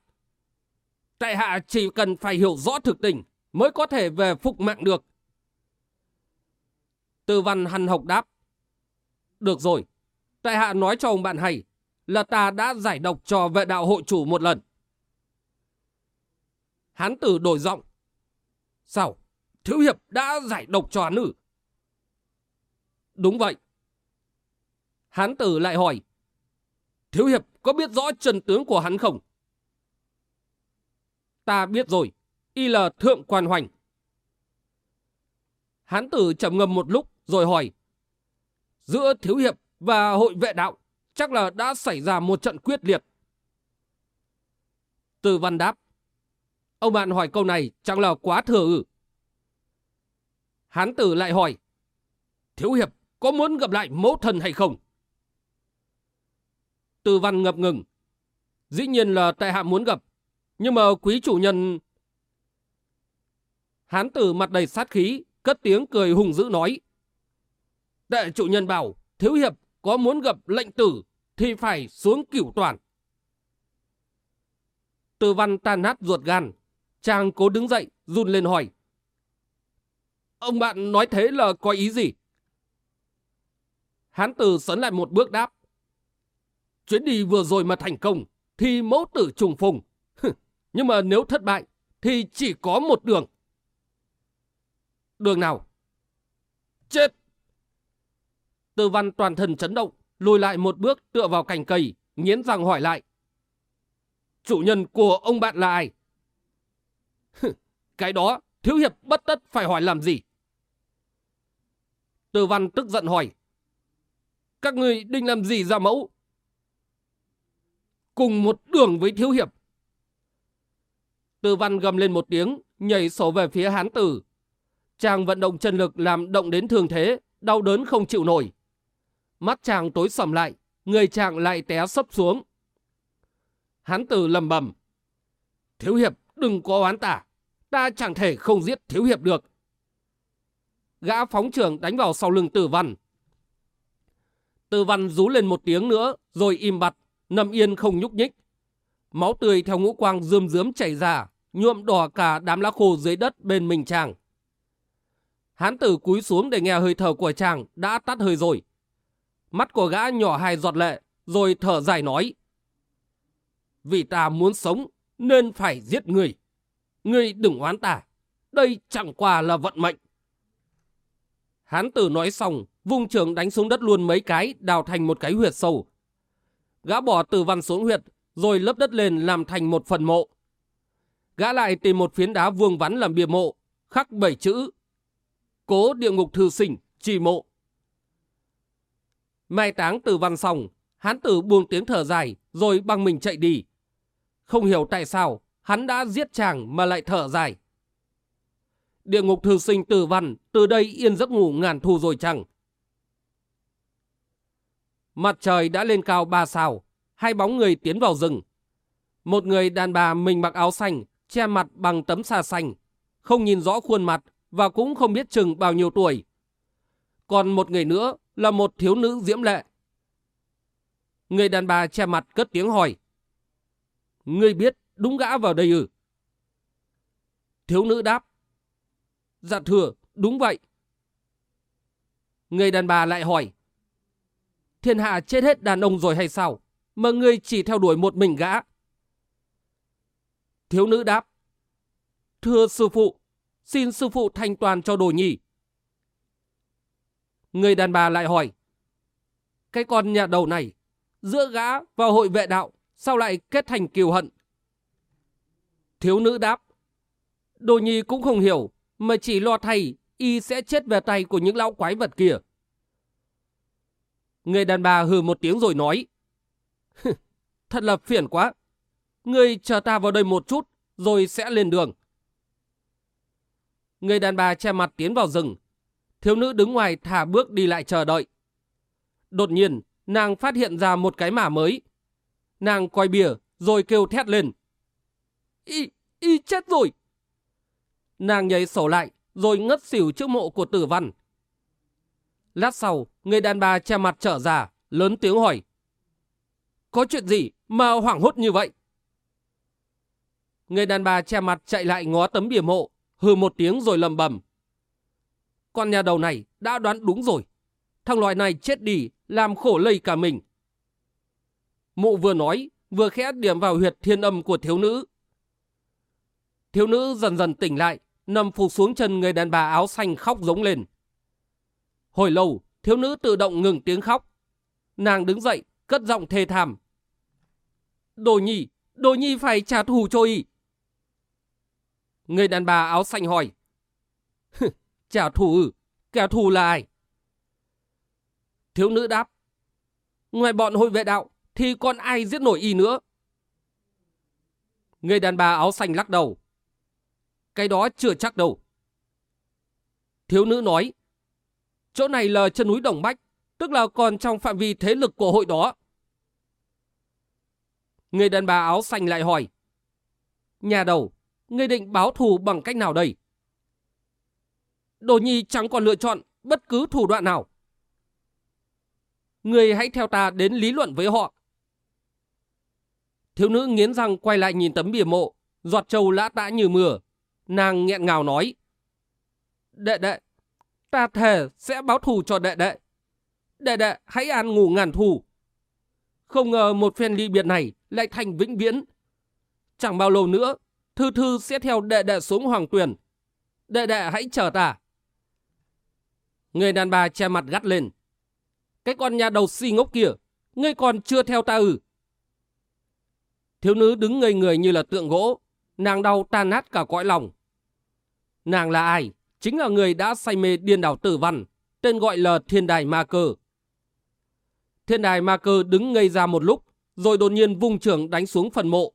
Tại hạ chỉ cần phải hiểu rõ thực tình mới có thể về phục mạng được. Tư văn hằn hộc đáp. Được rồi, tại hạ nói cho ông bạn hay là ta đã giải độc cho vệ đạo hội chủ một lần. Hán tử đổi giọng. Sao? Thiếu hiệp đã giải độc cho hắn ư? Đúng vậy. Hán tử lại hỏi. Thiếu hiệp, có biết rõ Trần tướng của hắn không? Ta biết rồi. Y là thượng quan hoành. Hán tử trầm ngâm một lúc rồi hỏi. Giữa thiếu hiệp và hội vệ đạo, chắc là đã xảy ra một trận quyết liệt. Từ văn đáp. Ông bạn hỏi câu này chẳng là quá thừa ư. Hán tử lại hỏi. Thiếu hiệp có muốn gặp lại mẫu thần hay không? Từ văn ngập ngừng. Dĩ nhiên là tại hạ muốn gặp. Nhưng mà quý chủ nhân... Hán tử mặt đầy sát khí, cất tiếng cười hùng dữ nói. Đại chủ nhân bảo, thiếu hiệp có muốn gặp lệnh tử thì phải xuống cửu toàn. Từ văn tan nát ruột gan. Chàng cố đứng dậy, run lên hỏi. Ông bạn nói thế là có ý gì? Hán tử sấn lại một bước đáp. Chuyến đi vừa rồi mà thành công, thì mẫu tử trùng phùng. Nhưng mà nếu thất bại, thì chỉ có một đường. Đường nào? Chết! Tư văn toàn thân chấn động, lùi lại một bước tựa vào cành cây, nghiến răng hỏi lại. Chủ nhân của ông bạn là ai? Cái đó, thiếu hiệp bất tất phải hỏi làm gì? Tư văn tức giận hỏi. Các người định làm gì ra mẫu? Cùng một đường với thiếu hiệp. tư văn gầm lên một tiếng, nhảy sổ về phía hán tử. Chàng vận động chân lực làm động đến thường thế, đau đớn không chịu nổi. Mắt chàng tối sầm lại, người chàng lại té sấp xuống. Hán tử lầm bầm. Thiếu hiệp đừng có oán tả, ta chẳng thể không giết thiếu hiệp được. Gã phóng trưởng đánh vào sau lưng tử văn. Tử văn rú lên một tiếng nữa, rồi im bặt, nằm yên không nhúc nhích. Máu tươi theo ngũ quang rươm rướm chảy ra, nhuộm đỏ cả đám lá khô dưới đất bên mình chàng. Hán tử cúi xuống để nghe hơi thở của chàng đã tắt hơi rồi. Mắt của gã nhỏ hai giọt lệ, rồi thở dài nói. Vì ta muốn sống, nên phải giết người. Ngươi đừng oán ta, đây chẳng qua là vận mệnh. Hán tử nói xong, vung trường đánh xuống đất luôn mấy cái, đào thành một cái huyệt sâu. Gã bỏ tử văn xuống huyệt, rồi lấp đất lên làm thành một phần mộ. Gã lại tìm một phiến đá vuông vắn làm bia mộ, khắc bảy chữ. Cố địa ngục thư sinh, trì mộ. Mai táng tử văn xong, hán tử buông tiếng thở dài, rồi băng mình chạy đi. Không hiểu tại sao, hắn đã giết chàng mà lại thở dài. Địa ngục thư sinh tử văn, từ đây yên giấc ngủ ngàn thu rồi chẳng. Mặt trời đã lên cao ba sao, hai bóng người tiến vào rừng. Một người đàn bà mình mặc áo xanh, che mặt bằng tấm sa xanh, không nhìn rõ khuôn mặt và cũng không biết chừng bao nhiêu tuổi. Còn một người nữa là một thiếu nữ diễm lệ. Người đàn bà che mặt cất tiếng hỏi. Ngươi biết đúng gã vào đây ư? Thiếu nữ đáp. Dạ thưa, đúng vậy. Người đàn bà lại hỏi. Thiên hạ chết hết đàn ông rồi hay sao? Mà ngươi chỉ theo đuổi một mình gã. Thiếu nữ đáp. Thưa sư phụ, xin sư phụ thanh toàn cho đồ nhi. Người đàn bà lại hỏi. Cái con nhà đầu này, giữa gã và hội vệ đạo, sao lại kết thành kiều hận? Thiếu nữ đáp. Đồ nhi cũng không hiểu, mà chỉ lo thay y sẽ chết về tay của những lão quái vật kia. Người đàn bà hừ một tiếng rồi nói. Thật là phiền quá. Ngươi chờ ta vào đây một chút, rồi sẽ lên đường. Người đàn bà che mặt tiến vào rừng. Thiếu nữ đứng ngoài thả bước đi lại chờ đợi. Đột nhiên, nàng phát hiện ra một cái mả mới. Nàng coi bìa, rồi kêu thét lên. Y, y chết rồi. Nàng nhảy sổ lại, rồi ngất xỉu trước mộ của tử văn. Lát sau, người đàn bà che mặt trở ra, lớn tiếng hỏi. Có chuyện gì mà hoảng hốt như vậy? Người đàn bà che mặt chạy lại ngó tấm bìa mộ, hừ một tiếng rồi lầm bầm. Con nhà đầu này đã đoán đúng rồi. Thằng loài này chết đi, làm khổ lây cả mình. Mụ vừa nói, vừa khẽ điểm vào huyệt thiên âm của thiếu nữ. Thiếu nữ dần dần tỉnh lại, nằm phục xuống chân người đàn bà áo xanh khóc giống lên. Hồi lâu, thiếu nữ tự động ngừng tiếng khóc. Nàng đứng dậy, cất giọng thê thảm. Đồ nhi, đồ nhi phải trả thù cho y. Người đàn bà áo xanh hỏi. trả thù ư, kẻ thù là ai? Thiếu nữ đáp. Ngoài bọn hội vệ đạo, thì còn ai giết nổi y nữa? Người đàn bà áo xanh lắc đầu. Cái đó chưa chắc đâu. Thiếu nữ nói. Chỗ này là chân núi Đồng Bách, tức là còn trong phạm vi thế lực của hội đó. Người đàn bà áo xanh lại hỏi. Nhà đầu, ngươi định báo thù bằng cách nào đây? Đồ nhi chẳng còn lựa chọn bất cứ thủ đoạn nào. Ngươi hãy theo ta đến lý luận với họ. Thiếu nữ nghiến răng quay lại nhìn tấm bìa mộ, giọt trâu lã tã như mưa. Nàng nghẹn ngào nói. Đệ đệ, ta thề sẽ báo thù cho đệ đệ. Đệ đệ hãy an ngủ ngàn thù. Không ngờ một phen ly biệt này lại thành vĩnh viễn. Chẳng bao lâu nữa, Thư Thư sẽ theo đệ đệ xuống hoàng tuyển. Đệ đệ hãy chờ ta. Người đàn bà che mặt gắt lên. Cái con nhà đầu si ngốc kia, ngươi còn chưa theo ta ư. Thiếu nữ đứng ngây người như là tượng gỗ, nàng đau tan nát cả cõi lòng. Nàng là ai? Chính là người đã say mê điên đảo tử văn, tên gọi là thiên đài ma cơ. Thiên đài ma cơ đứng ngây ra một lúc, rồi đột nhiên vung trưởng đánh xuống phần mộ.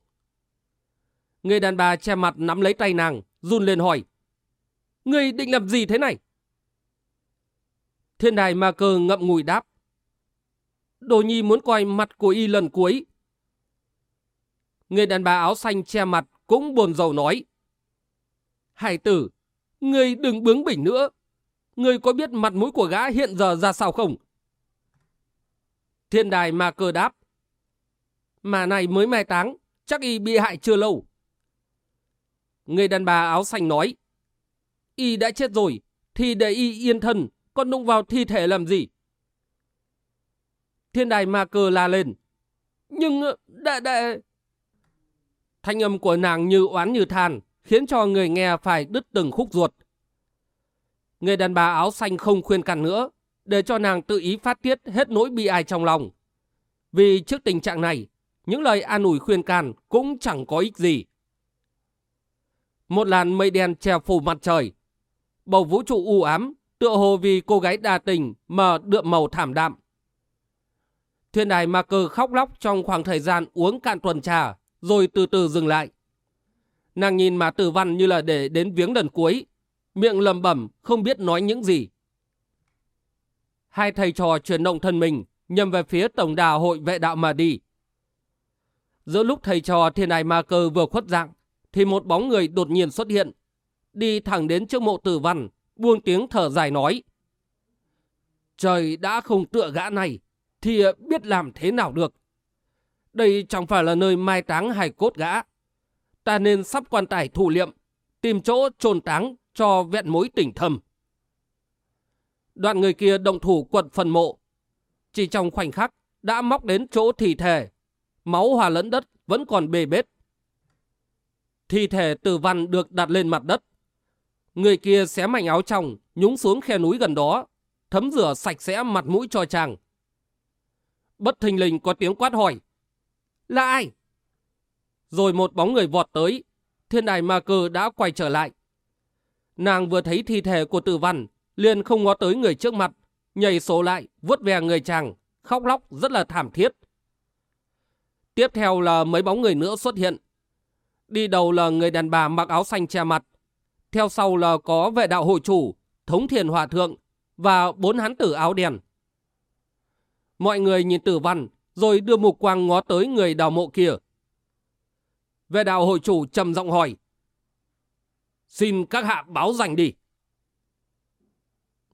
Người đàn bà che mặt nắm lấy tay nàng, run lên hỏi. Người định làm gì thế này? Thiên đài ma cơ ngậm ngùi đáp. Đồ nhi muốn coi mặt của y lần cuối. Người đàn bà áo xanh che mặt cũng buồn rầu nói. Hải tử, người đừng bướng bỉnh nữa. Người có biết mặt mũi của gã hiện giờ ra sao không? Thiên đài ma cơ đáp. Mà này mới mai táng, chắc y bị hại chưa lâu. Người đàn bà áo xanh nói. Y đã chết rồi, thì để y yên thân, còn đụng vào thi thể làm gì? Thiên đài ma cơ la lên. Nhưng, đệ đệ... Thanh âm của nàng như oán như than, khiến cho người nghe phải đứt từng khúc ruột. Người đàn bà áo xanh không khuyên can nữa, để cho nàng tự ý phát tiết hết nỗi bi ai trong lòng. Vì trước tình trạng này, những lời an ủi khuyên can cũng chẳng có ích gì. Một làn mây đen che phủ mặt trời. Bầu vũ trụ u ám, tựa hồ vì cô gái đa tình mà đượm màu thảm đạm. Thiên đài ma cơ khóc lóc trong khoảng thời gian uống cạn tuần trà, rồi từ từ dừng lại. Nàng nhìn mà tử văn như là để đến viếng lần cuối, miệng lầm bẩm không biết nói những gì. Hai thầy trò chuyển động thân mình, nhầm về phía tổng đà hội vệ đạo mà đi. Giữa lúc thầy trò thiên đài ma cơ vừa khuất dạng, thì một bóng người đột nhiên xuất hiện, đi thẳng đến trước mộ tử văn, buông tiếng thở dài nói. Trời đã không tựa gã này, thì biết làm thế nào được. Đây chẳng phải là nơi mai táng hài cốt gã. Ta nên sắp quan tài thủ liệm, tìm chỗ trồn táng cho vẹn mối tỉnh thầm. Đoạn người kia động thủ quật phần mộ. Chỉ trong khoảnh khắc đã móc đến chỗ thi thể. Máu hòa lẫn đất vẫn còn bề bết. Thi thể tử văn được đặt lên mặt đất. Người kia xé mảnh áo trong, nhúng xuống khe núi gần đó, thấm rửa sạch sẽ mặt mũi cho chàng. Bất thình lình có tiếng quát hỏi. Là ai? Rồi một bóng người vọt tới, thiên đài ma cơ đã quay trở lại. Nàng vừa thấy thi thể của tử văn, liền không ngó tới người trước mặt, nhảy số lại, vuốt về người chàng, khóc lóc rất là thảm thiết. Tiếp theo là mấy bóng người nữa xuất hiện. Đi đầu là người đàn bà mặc áo xanh che mặt. Theo sau là có vệ đạo hội chủ, thống thiền hòa thượng và bốn hán tử áo đèn. Mọi người nhìn tử văn, rồi đưa mục quang ngó tới người đào mộ kia về đạo hội chủ trầm giọng hỏi. Xin các hạ báo danh đi.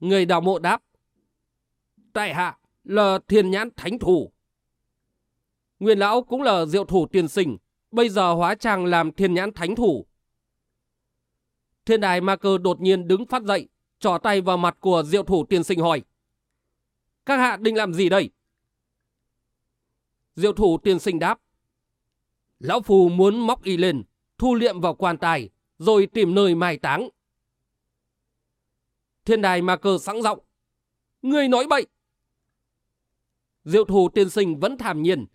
Người đào mộ đáp. Tại hạ là thiên nhãn thánh thủ. Nguyên lão cũng là diệu thủ tiền sinh, bây giờ hóa trang làm thiên nhãn thánh thủ. Thiên đài ma cơ đột nhiên đứng phát dậy, trỏ tay vào mặt của diệu thủ tiền sinh hỏi. Các hạ định làm gì đây? Diệu thủ tiền sinh đáp. Lão Phù muốn móc y lên, thu liệm vào quan tài, rồi tìm nơi mai táng. Thiên đài ma cơ sẵn giọng Người nói bậy. Diệu thủ tiên sinh vẫn thảm nhiên.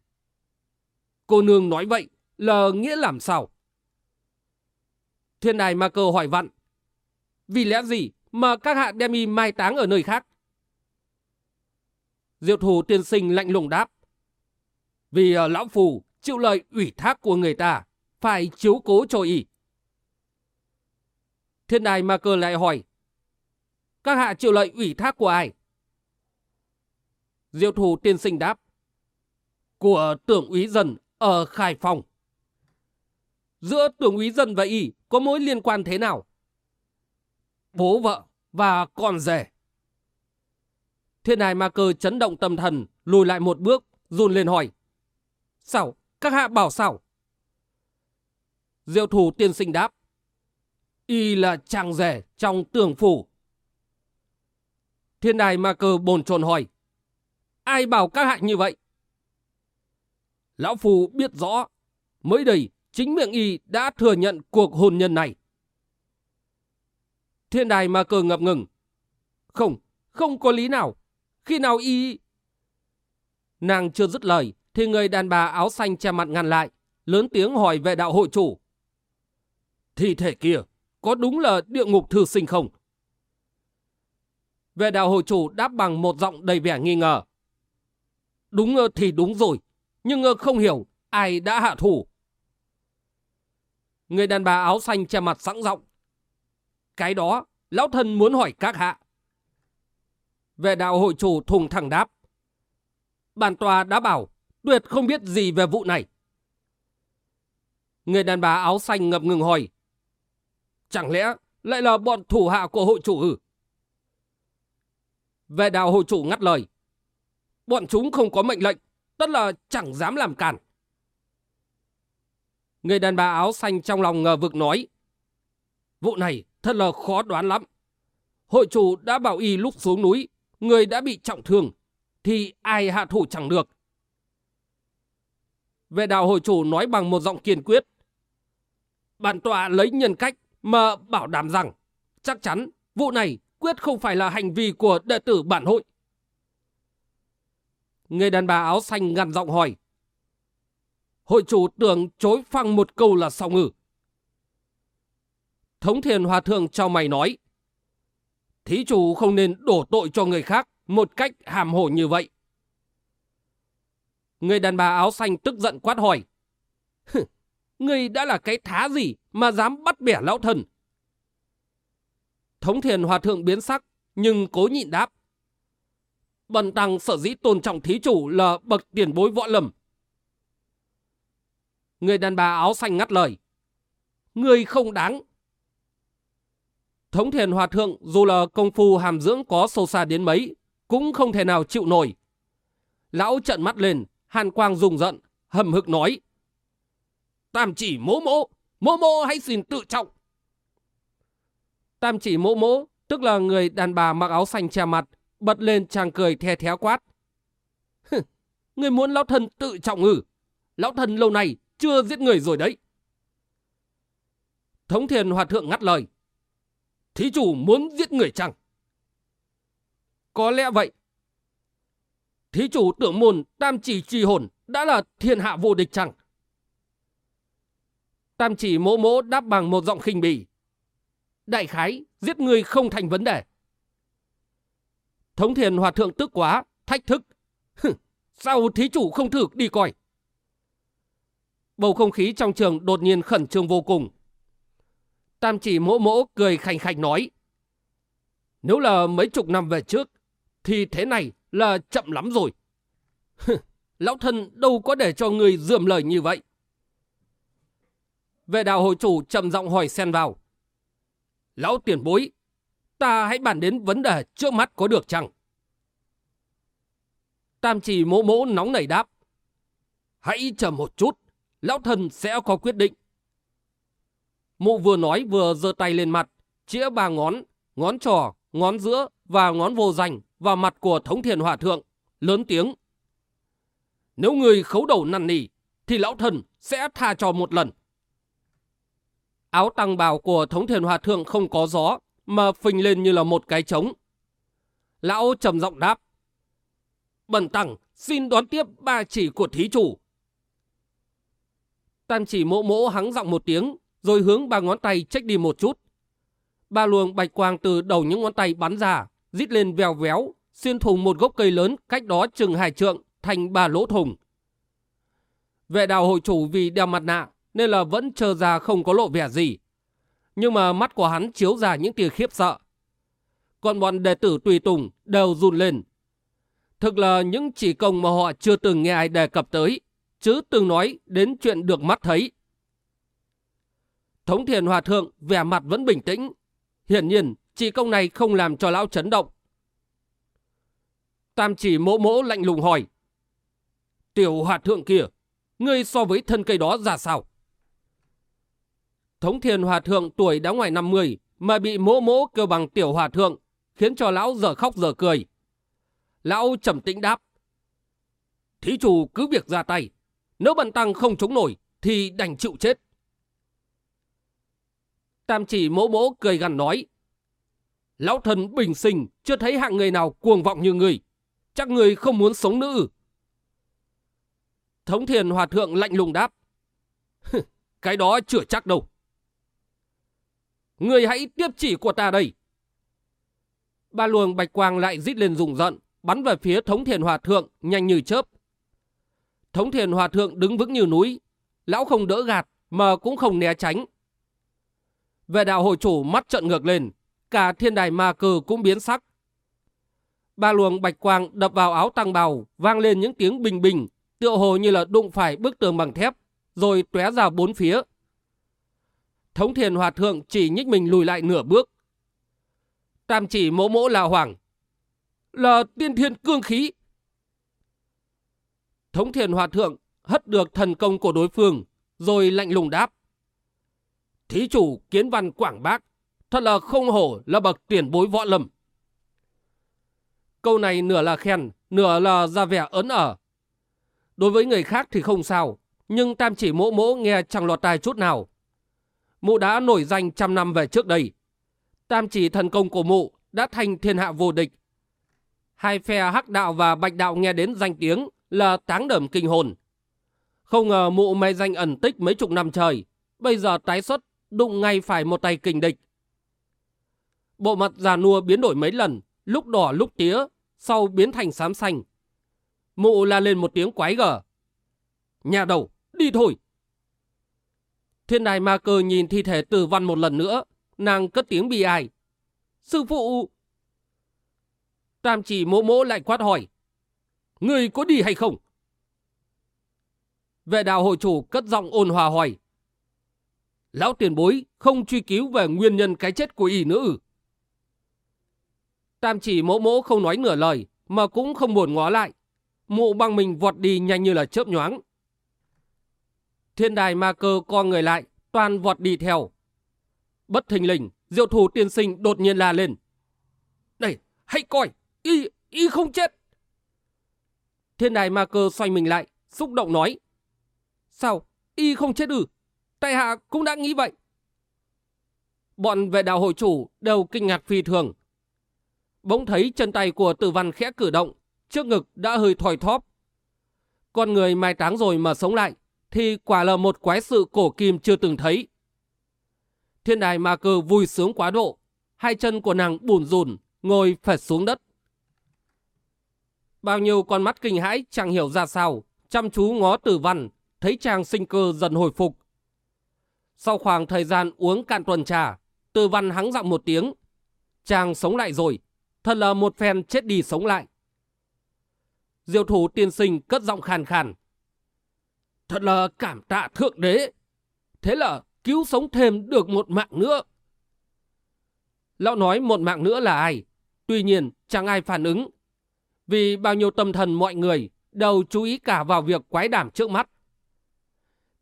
Cô nương nói vậy là nghĩa làm sao? Thiên đài ma cơ hỏi vặn. Vì lẽ gì mà các hạ đem y mai táng ở nơi khác? Diệu thủ tiên sinh lạnh lùng đáp. Vì à, lão phù chịu lời ủy thác của người ta, phải chiếu cố cho y. Thiên đài ma cơ lại hỏi. Các hạ chịu lời ủy thác của ai? Diệu thủ tiên sinh đáp. Của tưởng úy dân ở Khai Phòng. Giữa tưởng úy dân và y có mối liên quan thế nào? Bố vợ và con rể. Thiên đài ma cơ chấn động tâm thần, lùi lại một bước, run lên hỏi. Sao? Các hạ bảo sao? Diệu thủ tiên sinh đáp. Y là chàng rể trong tường phủ. Thiên đài ma cơ bồn chồn hỏi. Ai bảo các hạ như vậy? Lão Phu biết rõ. Mới đây, chính miệng y đã thừa nhận cuộc hôn nhân này. Thiên đài ma cơ ngập ngừng. Không, không có lý nào. Khi nào y... Nàng chưa dứt lời, thì người đàn bà áo xanh che mặt ngăn lại, lớn tiếng hỏi về đạo hội chủ. Thi thể kia, có đúng là địa ngục thư sinh không? về đạo hội chủ đáp bằng một giọng đầy vẻ nghi ngờ. Đúng ờ, thì đúng rồi, nhưng ờ, không hiểu ai đã hạ thủ. Người đàn bà áo xanh che mặt sẵn giọng. Cái đó, lão thân muốn hỏi các hạ. về đạo hội chủ thùng thẳng đáp. Bản tòa đã bảo, tuyệt không biết gì về vụ này. Người đàn bà áo xanh ngập ngừng hỏi. Chẳng lẽ lại là bọn thủ hạ của hội chủ ư? Vệ đạo hội chủ ngắt lời. Bọn chúng không có mệnh lệnh, tất là chẳng dám làm cản. Người đàn bà áo xanh trong lòng ngờ vực nói. Vụ này thật là khó đoán lắm. Hội chủ đã bảo y lúc xuống núi, người đã bị trọng thương, thì ai hạ thủ chẳng được. Vệ đạo hội chủ nói bằng một giọng kiên quyết. Bản tọa lấy nhân cách mà bảo đảm rằng chắc chắn vụ này quyết không phải là hành vi của đệ tử bản hội. Người đàn bà áo xanh ngăn giọng hỏi. Hội chủ tưởng chối phăng một câu là xong ngử. Thống thiền hòa thượng cho mày nói. Thí chủ không nên đổ tội cho người khác một cách hàm hổ như vậy. Người đàn bà áo xanh tức giận quát hỏi. Người đã là cái thá gì mà dám bắt bẻ lão thần? Thống thiền hòa thượng biến sắc, nhưng cố nhịn đáp. Bần tăng sở dĩ tôn trọng thí chủ là bậc tiền bối võ lầm. Người đàn bà áo xanh ngắt lời. Người không đáng. Thống thiền hòa thượng dù là công phu hàm dưỡng có sâu xa đến mấy, cũng không thể nào chịu nổi. Lão trận mắt lên, hàn quang rùng giận, hầm hực nói. Tam chỉ mỗ mỗ, mỗ mỗ hãy xin tự trọng. Tam chỉ mỗ mỗ, tức là người đàn bà mặc áo xanh che mặt, bật lên chàng cười the thé quát. người muốn lão thần tự trọng ư? Lão thần lâu nay chưa giết người rồi đấy. Thống thiền hòa thượng ngắt lời. Thí chủ muốn giết người chăng? Có lẽ vậy. Thí chủ tưởng môn tam chỉ trì hồn đã là thiên hạ vô địch chẳng Tam chỉ mỗ mỗ đáp bằng một giọng khinh bỉ. Đại khái, giết người không thành vấn đề. Thống thiền hòa thượng tức quá, thách thức. Sao thí chủ không thử đi coi? Bầu không khí trong trường đột nhiên khẩn trương vô cùng. Tam chỉ mỗ mỗ cười khành khạch nói. Nếu là mấy chục năm về trước, thì thế này là chậm lắm rồi. Lão thân đâu có để cho người dườm lời như vậy. Vệ đạo hội chủ trầm giọng hỏi xen vào. Lão tiền bối, ta hãy bàn đến vấn đề trước mắt có được chăng? Tam chỉ mỗ mỗ nóng nảy đáp. Hãy chờ một chút, lão thần sẽ có quyết định. Mụ vừa nói vừa giơ tay lên mặt, chĩa ba ngón, ngón trò, ngón giữa và ngón vô danh vào mặt của thống thiền hòa thượng, lớn tiếng. Nếu người khấu đầu năn nỉ, thì lão thần sẽ tha cho một lần. Áo tăng bào của thống thiền hòa thượng không có gió, mà phình lên như là một cái trống. Lão trầm giọng đáp. Bần tăng xin đón tiếp ba chỉ của thí chủ. Tam chỉ mỗ mỗ hắng giọng một tiếng, rồi hướng ba ngón tay trách đi một chút. Ba luồng bạch quang từ đầu những ngón tay bắn ra, rít lên vèo véo, xuyên thùng một gốc cây lớn cách đó chừng hai trượng thành ba lỗ thùng. Vệ đào hội chủ vì đeo mặt nạ nên là vẫn chờ ra không có lộ vẻ gì. Nhưng mà mắt của hắn chiếu ra những tia khiếp sợ. Còn bọn đệ tử tùy tùng đều run lên. Thực là những chỉ công mà họ chưa từng nghe ai đề cập tới, chứ từng nói đến chuyện được mắt thấy. Thống thiền hòa thượng vẻ mặt vẫn bình tĩnh. Hiển nhiên, chỉ công này không làm cho lão chấn động. Tam chỉ mỗ mỗ lạnh lùng hỏi. Tiểu hòa thượng kia, ngươi so với thân cây đó ra sao? Thống thiền hòa thượng tuổi đã ngoài 50 mà bị mỗ mỗ kêu bằng tiểu hòa thượng, khiến cho lão giờ khóc giờ cười. Lão trầm tĩnh đáp. Thí chủ cứ việc ra tay, nếu bần tăng không chống nổi thì đành chịu chết. Tam chỉ mỗ mỗ cười gằn nói. Lão thần bình sinh chưa thấy hạng người nào cuồng vọng như người. Chắc người không muốn sống nữa. Thống thiền hòa thượng lạnh lùng đáp. *laughs* Cái đó chưa chắc đâu. Người hãy tiếp chỉ của ta đây. Ba luồng bạch quang lại rít lên rùng giận, bắn về phía thống thiền hòa thượng, nhanh như chớp. Thống thiền hòa thượng đứng vững như núi. Lão không đỡ gạt, mà cũng không né tránh. Về đạo hội chủ mắt trận ngược lên, cả thiên đài ma cờ cũng biến sắc. Ba luồng bạch quang đập vào áo tăng bào, vang lên những tiếng bình bình, tựa hồ như là đụng phải bức tường bằng thép, rồi tóe ra bốn phía. Thống thiền hòa thượng chỉ nhích mình lùi lại nửa bước. Tam chỉ mỗ mỗ là hoàng. Là tiên thiên cương khí. Thống thiền hòa thượng hất được thần công của đối phương, rồi lạnh lùng đáp. Thí chủ kiến văn quảng bác, thật là không hổ là bậc tiền bối võ lâm. Câu này nửa là khen, nửa là ra vẻ ấn ở. Đối với người khác thì không sao, nhưng tam chỉ mỗ mỗ nghe chẳng lọt tai chút nào. Mụ đã nổi danh trăm năm về trước đây. Tam chỉ thần công của mụ đã thành thiên hạ vô địch. Hai phe hắc đạo và bạch đạo nghe đến danh tiếng là táng đẩm kinh hồn. Không ngờ mụ may danh ẩn tích mấy chục năm trời, bây giờ tái xuất đụng ngay phải một tay kình địch. Bộ mặt già nua biến đổi mấy lần, lúc đỏ lúc tía, sau biến thành xám xanh. Mụ la lên một tiếng quái gở. Nhà đầu, đi thôi. Thiên đài ma cơ nhìn thi thể tử văn một lần nữa, nàng cất tiếng bi ai. Sư phụ! Tam chỉ mỗ mỗ lại quát hỏi. Người có đi hay không? Vệ đạo hội chủ cất giọng ôn hòa hỏi. Lão tiền bối không truy cứu về nguyên nhân cái chết của y nữa Tam chỉ mỗ mỗ không nói nửa lời, mà cũng không buồn ngó lại. Mụ băng mình vọt đi nhanh như là chớp nhoáng. Thiên đài ma cơ co người lại, toàn vọt đi theo. Bất thình lình, diệu thủ tiên sinh đột nhiên la lên. Này, hãy coi, y, y không chết. Thiên đài ma cơ xoay mình lại, xúc động nói. Sao, y không chết ư? Tại hạ cũng đã nghĩ vậy. Bọn vệ đạo hội chủ đều kinh ngạc phi thường. Bỗng thấy chân tay của tử văn khẽ cử động, trước ngực đã hơi thòi thóp. Con người mai táng rồi mà sống lại, thì quả là một quái sự cổ kim chưa từng thấy. Thiên đài ma cơ vui sướng quá độ, hai chân của nàng bùn rùn, ngồi phệt xuống đất. Bao nhiêu con mắt kinh hãi chẳng hiểu ra sao, chăm chú ngó tử văn, thấy chàng sinh cơ dần hồi phục. Sau khoảng thời gian uống cạn tuần trà, tử văn hắng giọng một tiếng. Chàng sống lại rồi, thật là một phen chết đi sống lại. Diệu thủ tiên sinh cất giọng khàn khàn. Thật là cảm tạ thượng đế. Thế là cứu sống thêm được một mạng nữa. Lão nói một mạng nữa là ai? Tuy nhiên chẳng ai phản ứng. Vì bao nhiêu tâm thần mọi người đều chú ý cả vào việc quái đảm trước mắt.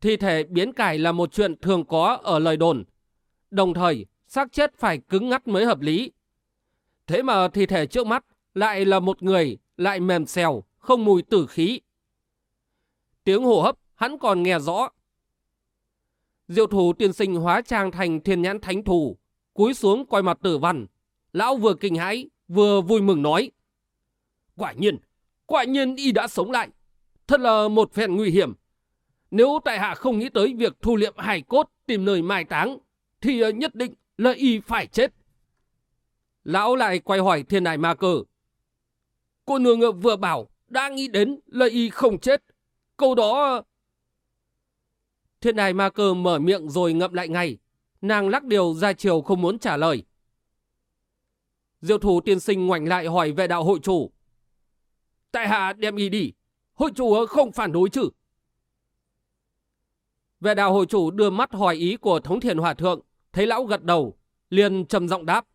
Thi thể biến cải là một chuyện thường có ở lời đồn. Đồng thời, xác chết phải cứng ngắt mới hợp lý. Thế mà thi thể trước mắt lại là một người, lại mềm xèo, không mùi tử khí. Tiếng hô hấp hắn còn nghe rõ. Diệu thủ tiên sinh hóa trang thành thiên nhãn thánh thủ, cúi xuống coi mặt tử văn. Lão vừa kinh hãi, vừa vui mừng nói. Quả nhiên, quả nhiên y đã sống lại. Thật là một phen nguy hiểm. Nếu tại hạ không nghĩ tới việc thu liệm hài cốt tìm nơi mai táng, thì nhất định là y phải chết. Lão lại quay hỏi thiên đại ma cơ. Cô nương vừa bảo đã nghĩ đến lời y không chết. Câu đó... Thiên đài ma cơ mở miệng rồi ngậm lại ngay. Nàng lắc điều ra chiều không muốn trả lời. Diệu thủ tiên sinh ngoảnh lại hỏi về đạo hội chủ. Tại hạ đem y đi. Hội chủ không phản đối chứ. Vệ đạo hội chủ đưa mắt hỏi ý của thống thiền hòa thượng. Thấy lão gật đầu. liền trầm giọng đáp.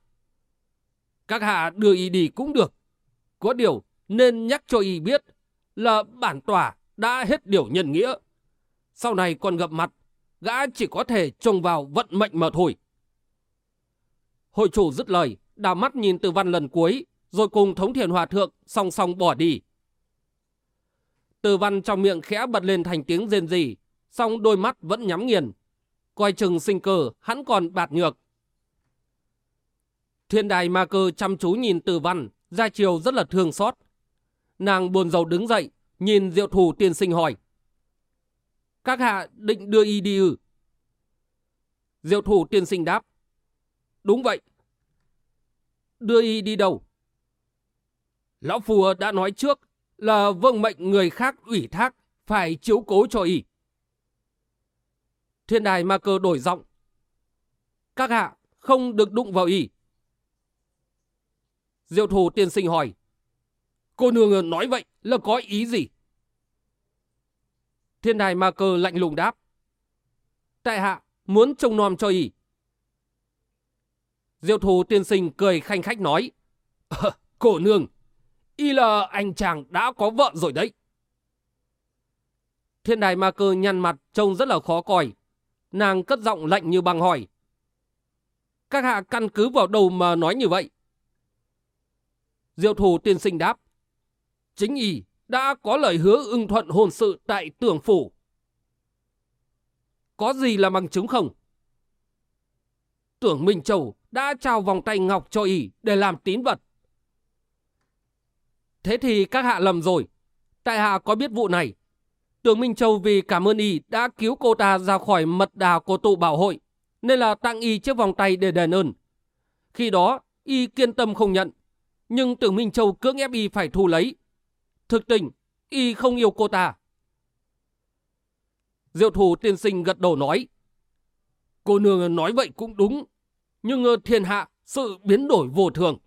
Các hạ đưa y đi cũng được. Có điều nên nhắc cho y biết là bản tòa đã hết điều nhân nghĩa. Sau này còn gặp mặt, gã chỉ có thể trông vào vận mệnh mà thôi. Hội chủ dứt lời, đào mắt nhìn từ văn lần cuối, rồi cùng thống thiền hòa thượng song song bỏ đi. Từ văn trong miệng khẽ bật lên thành tiếng rên rỉ, song đôi mắt vẫn nhắm nghiền. Coi chừng sinh cờ hắn còn bạt nhược. Thiên đài ma cơ chăm chú nhìn từ văn, ra chiều rất là thương xót. Nàng buồn rầu đứng dậy, nhìn diệu thủ tiên sinh hỏi. Các hạ định đưa y đi ư? Diệu thủ tiên sinh đáp. Đúng vậy. Đưa y đi đâu? Lão Phù đã nói trước là vâng mệnh người khác ủy thác phải chiếu cố cho y. Thiên đài ma cơ đổi giọng. Các hạ không được đụng vào y. Diệu thủ tiên sinh hỏi. Cô nương nói vậy là có ý gì? Thiên đài ma cơ lạnh lùng đáp. Tại hạ muốn trông nom cho y. Diệu thủ tiên sinh cười khanh khách nói. À, cô nương, y là anh chàng đã có vợ rồi đấy. Thiên đài ma cơ nhăn mặt trông rất là khó coi. Nàng cất giọng lạnh như băng hỏi. Các hạ căn cứ vào đâu mà nói như vậy? Diệu thủ tiên sinh đáp. Chính y đã có lời hứa ưng thuận hôn sự tại tưởng phủ. Có gì là bằng chứng không? Tưởng Minh Châu đã trao vòng tay ngọc cho y để làm tín vật. Thế thì các hạ lầm rồi. Tại hạ có biết vụ này. Tưởng Minh Châu vì cảm ơn y đã cứu cô ta ra khỏi mật đà của tụ bảo hội, nên là tặng y chiếc vòng tay để đền ơn. Khi đó, y kiên tâm không nhận, nhưng tưởng Minh Châu cưỡng ép y phải thu lấy. Thực tình, y không yêu cô ta. Diệu thủ tiên sinh gật đầu nói, cô nương nói vậy cũng đúng, nhưng ờ, thiên hạ sự biến đổi vô thường.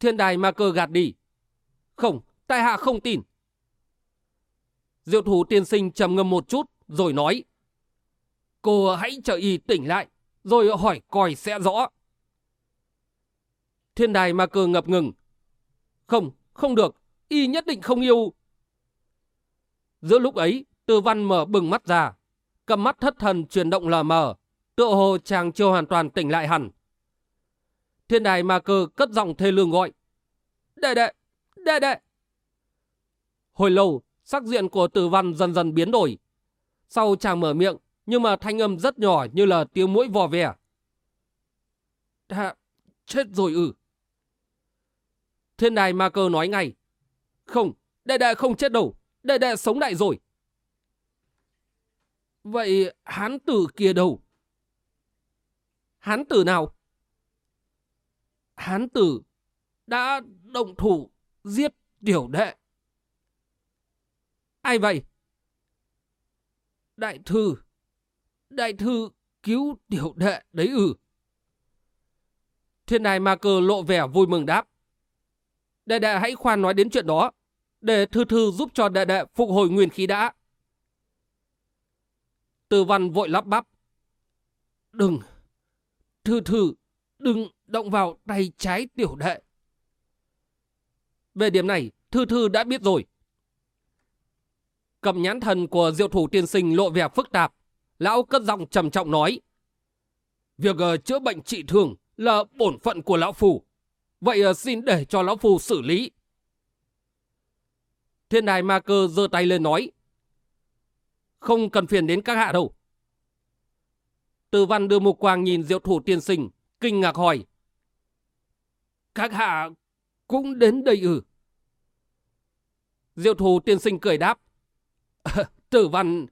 Thiên đài ma cơ gạt đi. Không, tại hạ không tin. Diệu thủ tiên sinh trầm ngâm một chút, rồi nói. Cô hãy chờ y tỉnh lại, rồi hỏi coi sẽ rõ. Thiên đài ma cơ ngập ngừng. Không, không được, y nhất định không yêu. Giữa lúc ấy, tư văn mở bừng mắt ra, cầm mắt thất thần chuyển động lờ mờ, tựa hồ chàng chưa hoàn toàn tỉnh lại hẳn. Thiên đài ma cơ cất giọng thê lương gọi. Đệ đệ, đệ đệ. Hồi lâu, sắc diện của tử văn dần dần biến đổi. Sau chàng mở miệng, nhưng mà thanh âm rất nhỏ như là tiếng mũi vò vẻ. Đã chết rồi ư. Thiên đài ma cơ nói ngay. Không, đệ đệ không chết đâu, đệ đệ sống lại rồi. Vậy hán tử kia đâu? Hán tử nào? Hán tử đã động thủ giết tiểu đệ. Ai vậy? Đại thư. Đại thư cứu tiểu đệ đấy ừ Thiên đài ma cơ lộ vẻ vui mừng đáp. Đệ đệ hãy khoan nói đến chuyện đó. Để thư thư giúp cho đệ đệ phục hồi nguyên khí đã. Từ văn vội lắp bắp. Đừng. Thư thư. Đừng động vào tay trái tiểu đệ. Về điểm này, Thư Thư đã biết rồi. Cầm nhãn thần của diệu thủ tiên sinh lộ vẻ phức tạp. Lão cất giọng trầm trọng nói. Việc ờ, chữa bệnh trị thương là bổn phận của Lão Phù. Vậy ờ, xin để cho Lão Phù xử lý. Thiên đài ma cơ giơ tay lên nói. Không cần phiền đến các hạ đâu. Từ văn đưa mục quang nhìn diệu thủ tiên sinh, kinh ngạc hỏi. Các hạ cũng đến đây ư. Diệu thủ tiên sinh cười đáp. *laughs* tử văn...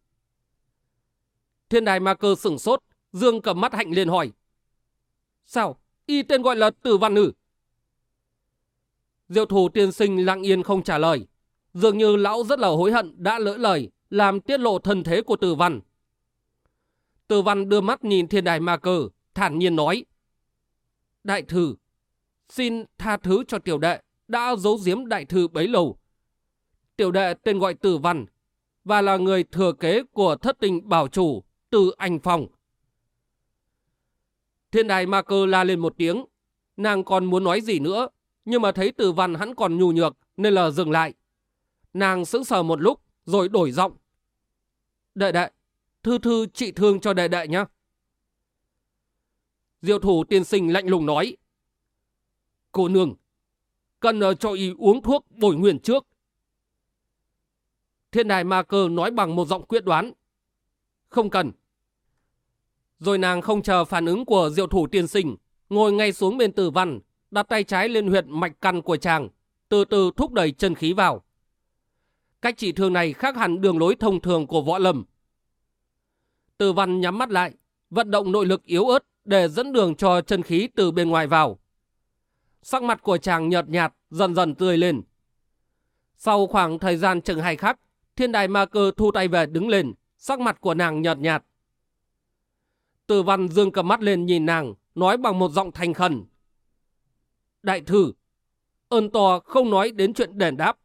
Thiên đài ma cơ sửng sốt, Dương cầm mắt hạnh liền hỏi. Sao? Y tên gọi là tử văn ư? Diệu thủ tiên sinh lặng yên không trả lời. Dường như lão rất là hối hận đã lỡ lời, làm tiết lộ thân thế của tử văn. Tử văn đưa mắt nhìn thiên đài ma Cờ, thản nhiên nói. Đại thư, xin tha thứ cho tiểu đệ đã giấu giếm đại thư bấy lâu. Tiểu đệ tên gọi Tử Văn và là người thừa kế của thất tình bảo chủ Từ Anh Phong. Thiên đài ma cơ la lên một tiếng. Nàng còn muốn nói gì nữa, nhưng mà thấy Tử Văn hắn còn nhu nhược nên là dừng lại. Nàng sững sờ một lúc rồi đổi giọng. Đệ đệ, thư thư trị thương cho đệ đệ nhé. Diệu thủ tiên sinh lạnh lùng nói. Cô nương, cần ờ, cho y uống thuốc bồi nguyên trước. Thiên đài ma cơ nói bằng một giọng quyết đoán. Không cần. Rồi nàng không chờ phản ứng của diệu thủ tiên sinh, ngồi ngay xuống bên tử văn, đặt tay trái lên huyệt mạch căn của chàng, từ từ thúc đẩy chân khí vào. Cách trị thương này khác hẳn đường lối thông thường của võ lâm. Từ văn nhắm mắt lại, vận động nội lực yếu ớt để dẫn đường cho chân khí từ bên ngoài vào. Sắc mặt của chàng nhợt nhạt, dần dần tươi lên. Sau khoảng thời gian chừng hai khắc, thiên đài ma cơ thu tay về đứng lên, sắc mặt của nàng nhợt nhạt. Từ văn dương cầm mắt lên nhìn nàng, nói bằng một giọng thành khẩn. Đại thư, ơn to không nói đến chuyện đền đáp.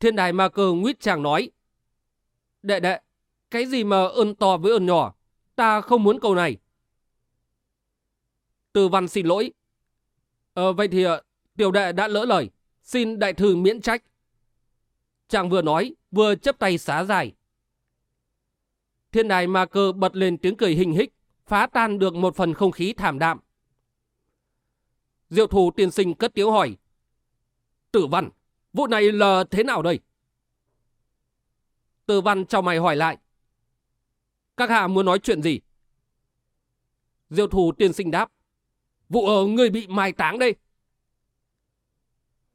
Thiên đài ma cơ nguyết chàng nói. Đệ đệ, cái gì mà ơn to với ơn nhỏ, ta không muốn câu này. Từ văn xin lỗi. Ờ, vậy thì ờ, tiểu đệ đã lỡ lời, xin đại thư miễn trách. Chàng vừa nói, vừa chấp tay xá dài. Thiên đài ma cơ bật lên tiếng cười hình hích, phá tan được một phần không khí thảm đạm. Diệu thù tiên sinh cất tiếng hỏi. Tử văn, vụ này là thế nào đây? Tử văn cho mày hỏi lại. Các hạ muốn nói chuyện gì? Diệu thù tiên sinh đáp. Vụ ở người bị mai táng đây.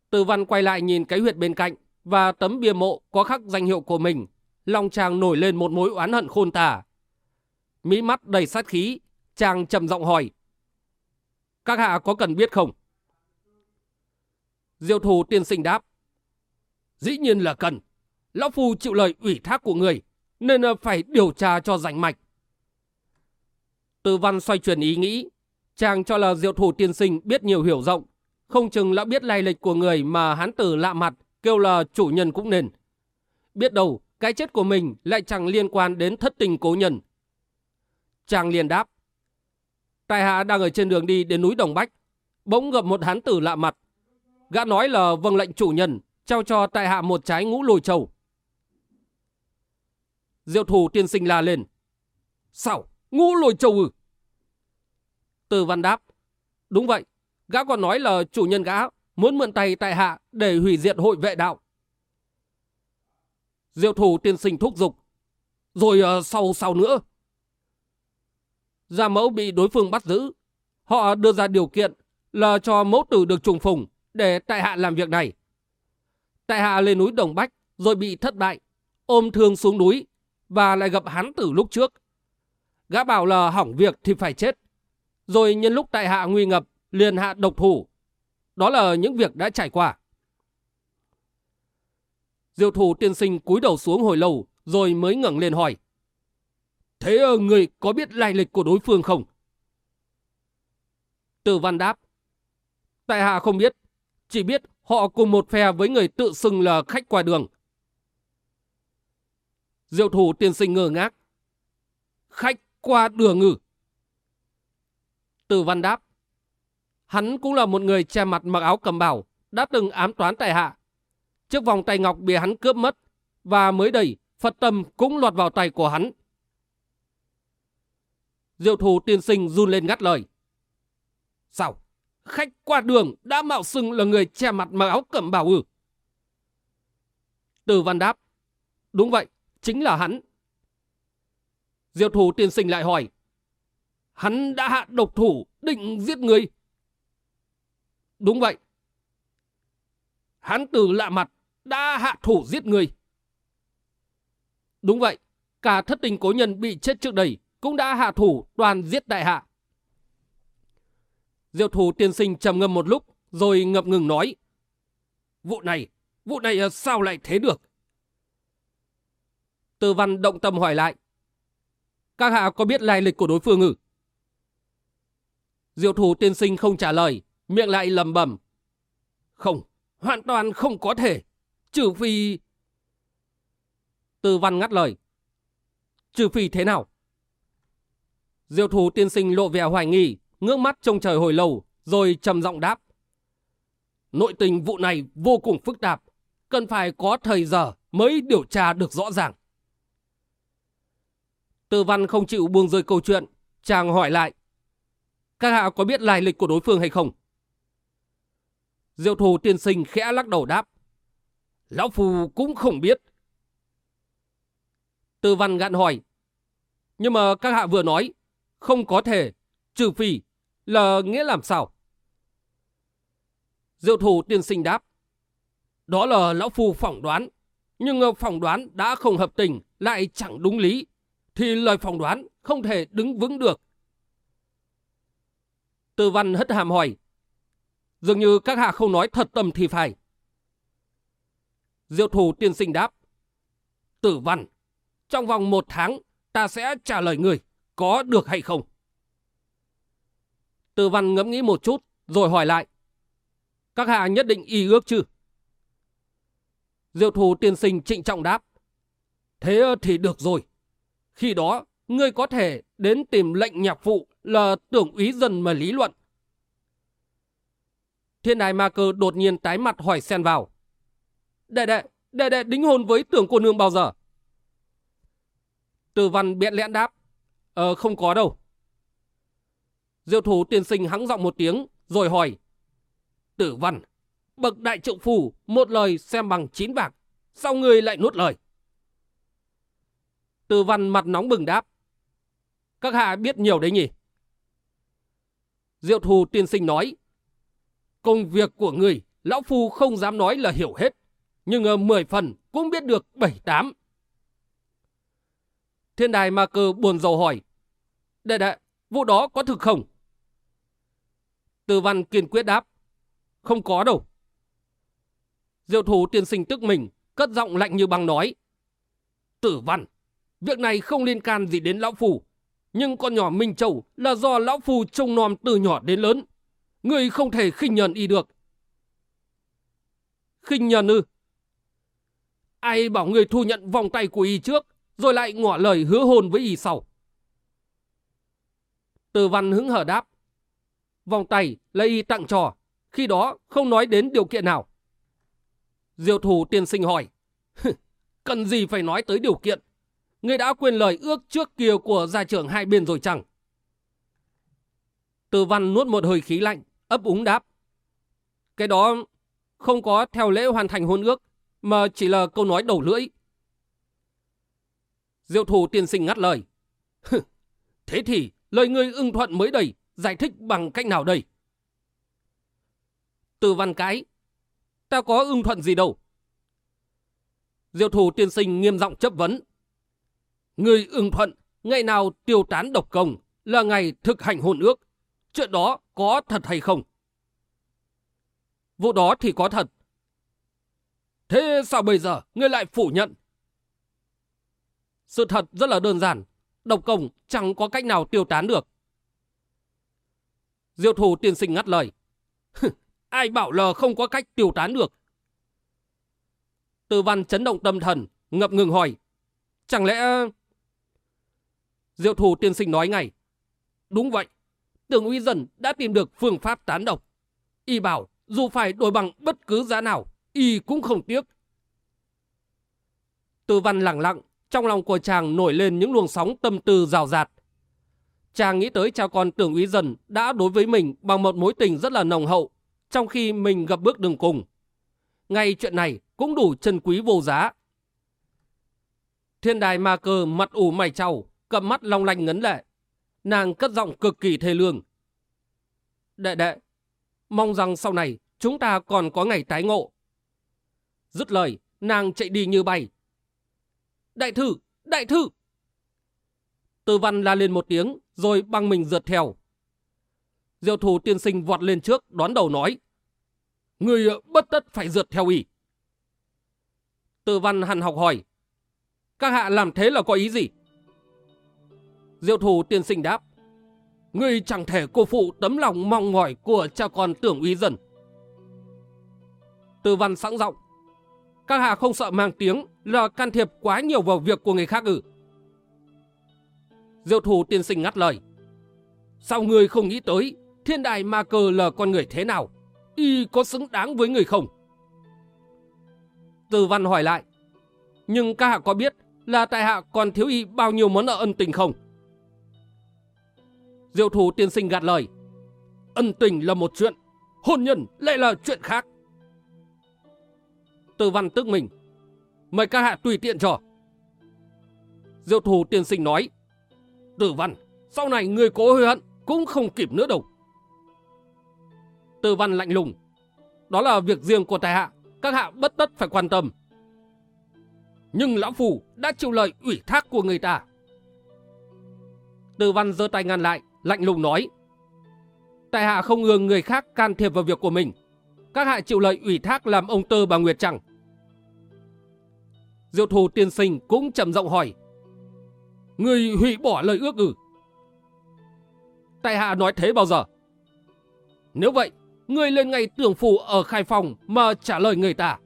Tử văn quay lại nhìn cái huyệt bên cạnh và tấm bia mộ có khắc danh hiệu của mình. Lòng chàng nổi lên một mối oán hận khôn tả. Mỹ mắt đầy sát khí, chàng trầm giọng hỏi. Các hạ có cần biết không? Diệu thủ tiên sinh đáp. Dĩ nhiên là cần. Lão Phu chịu lời ủy thác của người, nên ờ, phải điều tra cho rành mạch. Từ văn xoay chuyển ý nghĩ, chàng cho là diệu thủ tiên sinh biết nhiều hiểu rộng, không chừng lão biết lai lịch của người mà hán tử lạ mặt, kêu là chủ nhân cũng nên. Biết đâu, cái chết của mình lại chẳng liên quan đến thất tình cố nhân. Chàng liền đáp. Tại hạ đang ở trên đường đi đến núi Đồng Bách, bỗng gặp một hán tử lạ mặt. Gã nói là vâng lệnh chủ nhân, trao cho tại hạ một trái ngũ lùi trầu. Diệu thủ tiên sinh la lên. Sao? Ngũ lùi trầu ư? Từ văn đáp. Đúng vậy, gã còn nói là chủ nhân gã muốn mượn tay tại hạ để hủy diệt hội vệ đạo. Diệu thủ tiên sinh thúc giục. Rồi uh, sau sau nữa. Gia mẫu bị đối phương bắt giữ. Họ đưa ra điều kiện là cho mẫu tử được trùng phùng để tại hạ làm việc này. Tại hạ lên núi Đồng Bách rồi bị thất bại, ôm thương xuống núi và lại gặp hắn tử lúc trước. Gã bảo là hỏng việc thì phải chết. Rồi nhân lúc tại hạ nguy ngập, liền hạ độc thủ. Đó là những việc đã trải qua. Diệu thủ tiên sinh cúi đầu xuống hồi lâu, rồi mới ngẩng lên hỏi. Thế ờ, người có biết lai lịch của đối phương không? Từ văn đáp. Tại hạ không biết, chỉ biết họ cùng một phe với người tự xưng là khách qua đường. Diệu thủ tiên sinh ngơ ngác. Khách qua đường ngử. Từ văn đáp. Hắn cũng là một người che mặt mặc áo cầm bảo, đã từng ám toán tại hạ. Chiếc vòng tay ngọc bị hắn cướp mất, và mới đây Phật tâm cũng lọt vào tay của hắn. Diệu thủ tiên sinh run lên ngắt lời. Sao? Khách qua đường đã mạo xưng là người che mặt mặc áo cẩm bào ư? Từ văn đáp. Đúng vậy, chính là hắn. Diệu thủ tiên sinh lại hỏi. Hắn đã hạ độc thủ định giết người. Đúng vậy. Hắn từ lạ mặt đã hạ thủ giết người. Đúng vậy, cả thất tình cố nhân bị chết trước đây cũng đã hạ thủ đoàn giết đại hạ. Diệu thủ tiên sinh trầm ngâm một lúc, rồi ngập ngừng nói. Vụ này, vụ này sao lại thế được? tư văn động tâm hỏi lại. Các hạ có biết lai lịch của đối phương ư? Diệu thủ tiên sinh không trả lời, miệng lại lầm bẩm. Không, hoàn toàn không có thể. Trừ phi... tư văn ngắt lời. Trừ phi thế nào? Diêu thú tiên sinh lộ vẻ hoài nghi, ngước mắt trông trời hồi lâu, rồi trầm giọng đáp. Nội tình vụ này vô cùng phức tạp, cần phải có thời giờ mới điều tra được rõ ràng. Tư văn không chịu buông rơi câu chuyện, chàng hỏi lại. Các hạ có biết lai lịch của đối phương hay không? Diệu thù tiên sinh khẽ lắc đầu đáp. Lão phù cũng không biết. Tư văn gạn hỏi. Nhưng mà các hạ vừa nói, không có thể, trừ phi, là nghĩa làm sao? Diệu thủ tiên sinh đáp. Đó là lão phu phỏng đoán, nhưng ờ, phỏng đoán đã không hợp tình, lại chẳng đúng lý, thì lời phỏng đoán không thể đứng vững được. Tư văn hất hàm hỏi. Dường như các hạ không nói thật tâm thì phải. Diệu thủ tiên sinh đáp. Tử văn, trong vòng một tháng ta sẽ trả lời người, có được hay không? Từ văn ngẫm nghĩ một chút, rồi hỏi lại. Các hạ nhất định y ước chứ? Diệu thù tiên sinh trịnh trọng đáp. Thế thì được rồi. Khi đó, ngươi có thể đến tìm lệnh nhạc phụ là tưởng úy dần mà lý luận. Thiên đài ma cơ đột nhiên tái mặt hỏi xen vào. Đệ đệ, đệ đệ đính hôn với tưởng cô nương bao giờ? Từ văn biện lẽn đáp. Ờ, không có đâu. Diệu thủ tiên sinh hắng giọng một tiếng, rồi hỏi. Tử văn, bậc đại trượng phủ, một lời xem bằng chín bạc. Sao người lại nuốt lời? Tử văn mặt nóng bừng đáp. Các hạ biết nhiều đấy nhỉ? Diệu thù tiên sinh nói. Công việc của người, lão phu không dám nói là hiểu hết. Nhưng ở 10 phần cũng biết được 7-8. Thiên đài ma cơ buồn rầu hỏi. Đệ đệ, vụ đó có thực không? Từ văn kiên quyết đáp. Không có đâu. Diệu thủ tiên sinh tức mình, cất giọng lạnh như băng nói. Tử văn, việc này không liên can gì đến lão phù. Nhưng con nhỏ Minh Châu là do lão phù trông nom từ nhỏ đến lớn. Người không thể khinh nhờn y được. Khinh nhờn ư? Ai bảo người thu nhận vòng tay của y trước, rồi lại ngỏ lời hứa hôn với y sau? Từ văn hứng hở đáp. Vòng tay là y tặng trò, khi đó không nói đến điều kiện nào. Diệu thủ tiên sinh hỏi. Cần gì phải nói tới điều kiện? Ngươi đã quên lời ước trước kia của gia trưởng hai bên rồi chẳng? Từ văn nuốt một hơi khí lạnh, ấp úng đáp. Cái đó không có theo lễ hoàn thành hôn ước, mà chỉ là câu nói đầu lưỡi. Diệu thủ tiên sinh ngắt lời. Thế thì lời ngươi ưng thuận mới đầy, giải thích bằng cách nào đây? Từ văn cái, ta có ưng thuận gì đâu. Diệu thủ tiên sinh nghiêm giọng chấp vấn. Người ưng thuận, ngày nào tiêu tán độc công là ngày thực hành hôn ước. Chuyện đó có thật hay không? Vụ đó thì có thật. Thế sao bây giờ ngươi lại phủ nhận? Sự thật rất là đơn giản. Độc công chẳng có cách nào tiêu tán được. Diệu thủ tiên sinh ngắt lời. Ai bảo lờ không có cách tiêu tán được. Tư văn chấn động tâm thần, ngập ngừng hỏi. Chẳng lẽ... Diệu thủ tiên sinh nói ngay. Đúng vậy. Tưởng uy dần đã tìm được phương pháp tán độc. Y bảo dù phải đổi bằng bất cứ giá nào, Y cũng không tiếc. Tư văn lặng lặng, trong lòng của chàng nổi lên những luồng sóng tâm tư rào rạt. Chàng nghĩ tới cha con tưởng úy dần đã đối với mình bằng một mối tình rất là nồng hậu, trong khi mình gặp bước đường cùng. Ngay chuyện này cũng đủ chân quý vô giá. Thiên đài ma cơ mặt ủ mày trầu cầm mắt long lanh ngấn lệ. Nàng cất giọng cực kỳ thê lương. Đệ đệ, mong rằng sau này chúng ta còn có ngày tái ngộ. Dứt lời, nàng chạy đi như bay. Đại thư, đại thư! Tư văn la lên một tiếng, rồi băng mình rượt theo. Diệu thủ tiên sinh vọt lên trước, đón đầu nói. Người ờ, bất tất phải rượt theo ý. Tư văn hằn học hỏi. Các hạ làm thế là có ý gì? Diệu thủ tiên sinh đáp. Ngươi chẳng thể cô phụ tấm lòng mong mỏi của cha con tưởng uy dần. Tư văn sẵn giọng. Các hạ không sợ mang tiếng là can thiệp quá nhiều vào việc của người khác ư. Diệu thủ tiên sinh ngắt lời. Sao người không nghĩ tới thiên đại ma cờ là con người thế nào? Y có xứng đáng với người không? Từ văn hỏi lại. Nhưng các hạ có biết là tại hạ còn thiếu y bao nhiêu món nợ ân tình không? Diệu thủ tiên sinh gạt lời. Ân tình là một chuyện, hôn nhân lại là chuyện khác. Tư văn tức mình. Mời các hạ tùy tiện cho. Diệu thủ tiên sinh nói. Tử văn, sau này người cố hối hận cũng không kịp nữa đâu. Tư văn lạnh lùng. Đó là việc riêng của tài hạ, các hạ bất tất phải quan tâm. Nhưng lão phù đã chịu lời ủy thác của người ta. Tư văn giơ tay ngăn lại, lạnh lùng nói. Tại hạ không ngừa người khác can thiệp vào việc của mình. Các hạ chịu lời ủy thác làm ông tơ bà Nguyệt chẳng. Diệu thù tiên sinh cũng trầm giọng hỏi. Người hủy bỏ lời ước ử. Tại hạ nói thế bao giờ? Nếu vậy, người lên ngay tưởng phủ ở Khai Phòng mà trả lời người ta.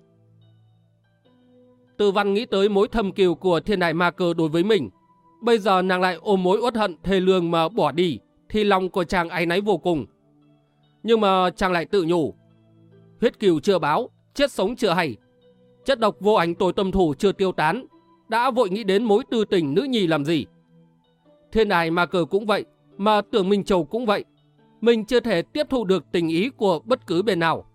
Tư văn nghĩ tới mối thâm kiều của thiên đại ma cơ đối với mình. Bây giờ nàng lại ôm mối uất hận thề lương mà bỏ đi, thì lòng của chàng áy náy vô cùng. Nhưng mà chàng lại tự nhủ. Huyết kiều chưa báo, chết sống chưa hay. Chất độc vô ảnh tối tâm thủ chưa tiêu tán, đã vội nghĩ đến mối tư tình nữ nhi làm gì. Thiên đài mà cờ cũng vậy, mà tưởng Minh Châu cũng vậy. Mình chưa thể tiếp thu được tình ý của bất cứ bên nào.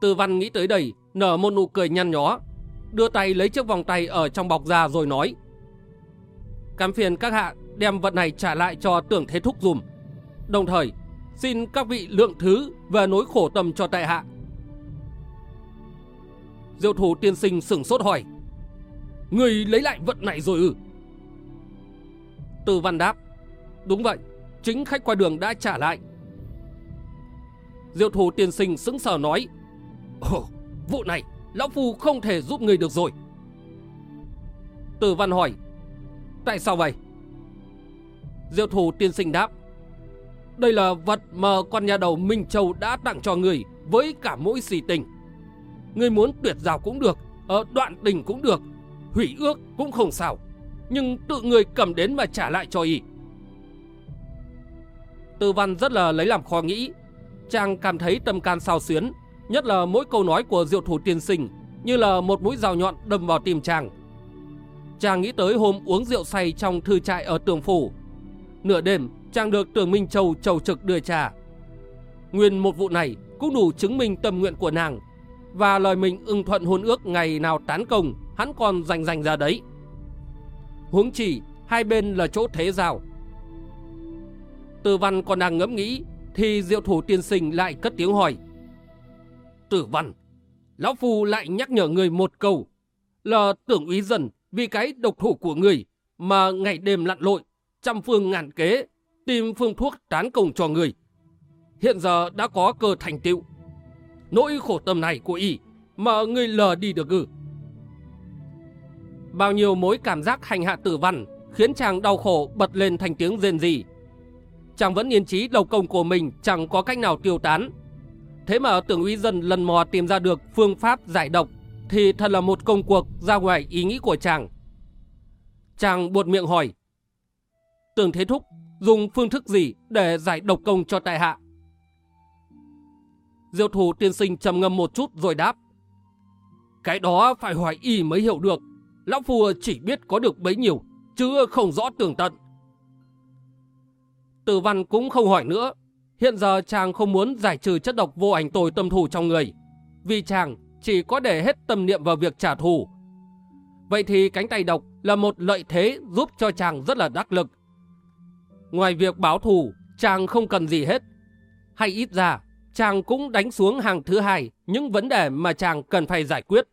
Từ văn nghĩ tới đây, nở một nụ cười nhăn nhó, đưa tay lấy chiếc vòng tay ở trong bọc ra rồi nói. Cảm phiền các hạ đem vật này trả lại cho tưởng thế thúc dùm. Đồng thời, xin các vị lượng thứ về nỗi khổ tâm cho tại hạ. Diệu thủ tiên sinh sửng sốt hỏi. Người lấy lại vật này rồi ư? Từ văn đáp. Đúng vậy, chính khách qua đường đã trả lại. Diệu thủ tiên sinh sững sờ nói. Ồ, vụ này, lão phu không thể giúp người được rồi. Từ văn hỏi. Tại sao vậy? Diệu thủ tiên sinh đáp. Đây là vật mà con nhà đầu Minh Châu đã tặng cho người với cả mỗi xì tình. Người muốn tuyệt giao cũng được, ở đoạn tình cũng được, hủy ước cũng không sao. Nhưng tự người cầm đến mà trả lại cho y. Tư văn rất là lấy làm khó nghĩ. Chàng cảm thấy tâm can sao xuyến, nhất là mỗi câu nói của diệu thủ tiên sinh như là một mũi rào nhọn đâm vào tim chàng. Chàng nghĩ tới hôm uống rượu say trong thư trại ở tường phủ. Nửa đêm, chàng được tường Minh Châu trầu trực đưa trà. Nguyên một vụ này cũng đủ chứng minh tâm nguyện của nàng và lời mình ưng thuận hôn ước ngày nào tán công hắn còn giành giành ra đấy. Huống chỉ hai bên là chỗ thế giao. Tử văn còn đang ngẫm nghĩ thì diệu thủ tiên sinh lại cất tiếng hỏi. Tử văn, lão phu lại nhắc nhở người một câu là tưởng úy dần vì cái độc thủ của người mà ngày đêm lặn lội, trăm phương ngàn kế, tìm phương thuốc tán công cho người. Hiện giờ đã có cơ thành tựu. Nỗi khổ tâm này của y, mà người lờ đi được ư. Bao nhiêu mối cảm giác hành hạ tử văn khiến chàng đau khổ bật lên thành tiếng rên rỉ. Chàng vẫn yên trí đầu công của mình chẳng có cách nào tiêu tán. Thế mà tưởng uy dân lần mò tìm ra được phương pháp giải độc thì thật là một công cuộc ra ngoài ý nghĩ của chàng. Chàng buột miệng hỏi. Tưởng Thế Thúc, dùng phương thức gì để giải độc công cho tại hạ? Diệu thủ tiên sinh trầm ngâm một chút rồi đáp. Cái đó phải hỏi y mới hiểu được. Lão Phu chỉ biết có được bấy nhiêu, chứ không rõ tường tận. Tử văn cũng không hỏi nữa. Hiện giờ chàng không muốn giải trừ chất độc vô ảnh tồi tâm thù trong người. Vì chàng chỉ có để hết tâm niệm vào việc trả thù. Vậy thì cánh tay độc là một lợi thế giúp cho chàng rất là đắc lực. Ngoài việc báo thù, chàng không cần gì hết. Hay ít ra, chàng cũng đánh xuống hàng thứ hai, những vấn đề mà chàng cần phải giải quyết.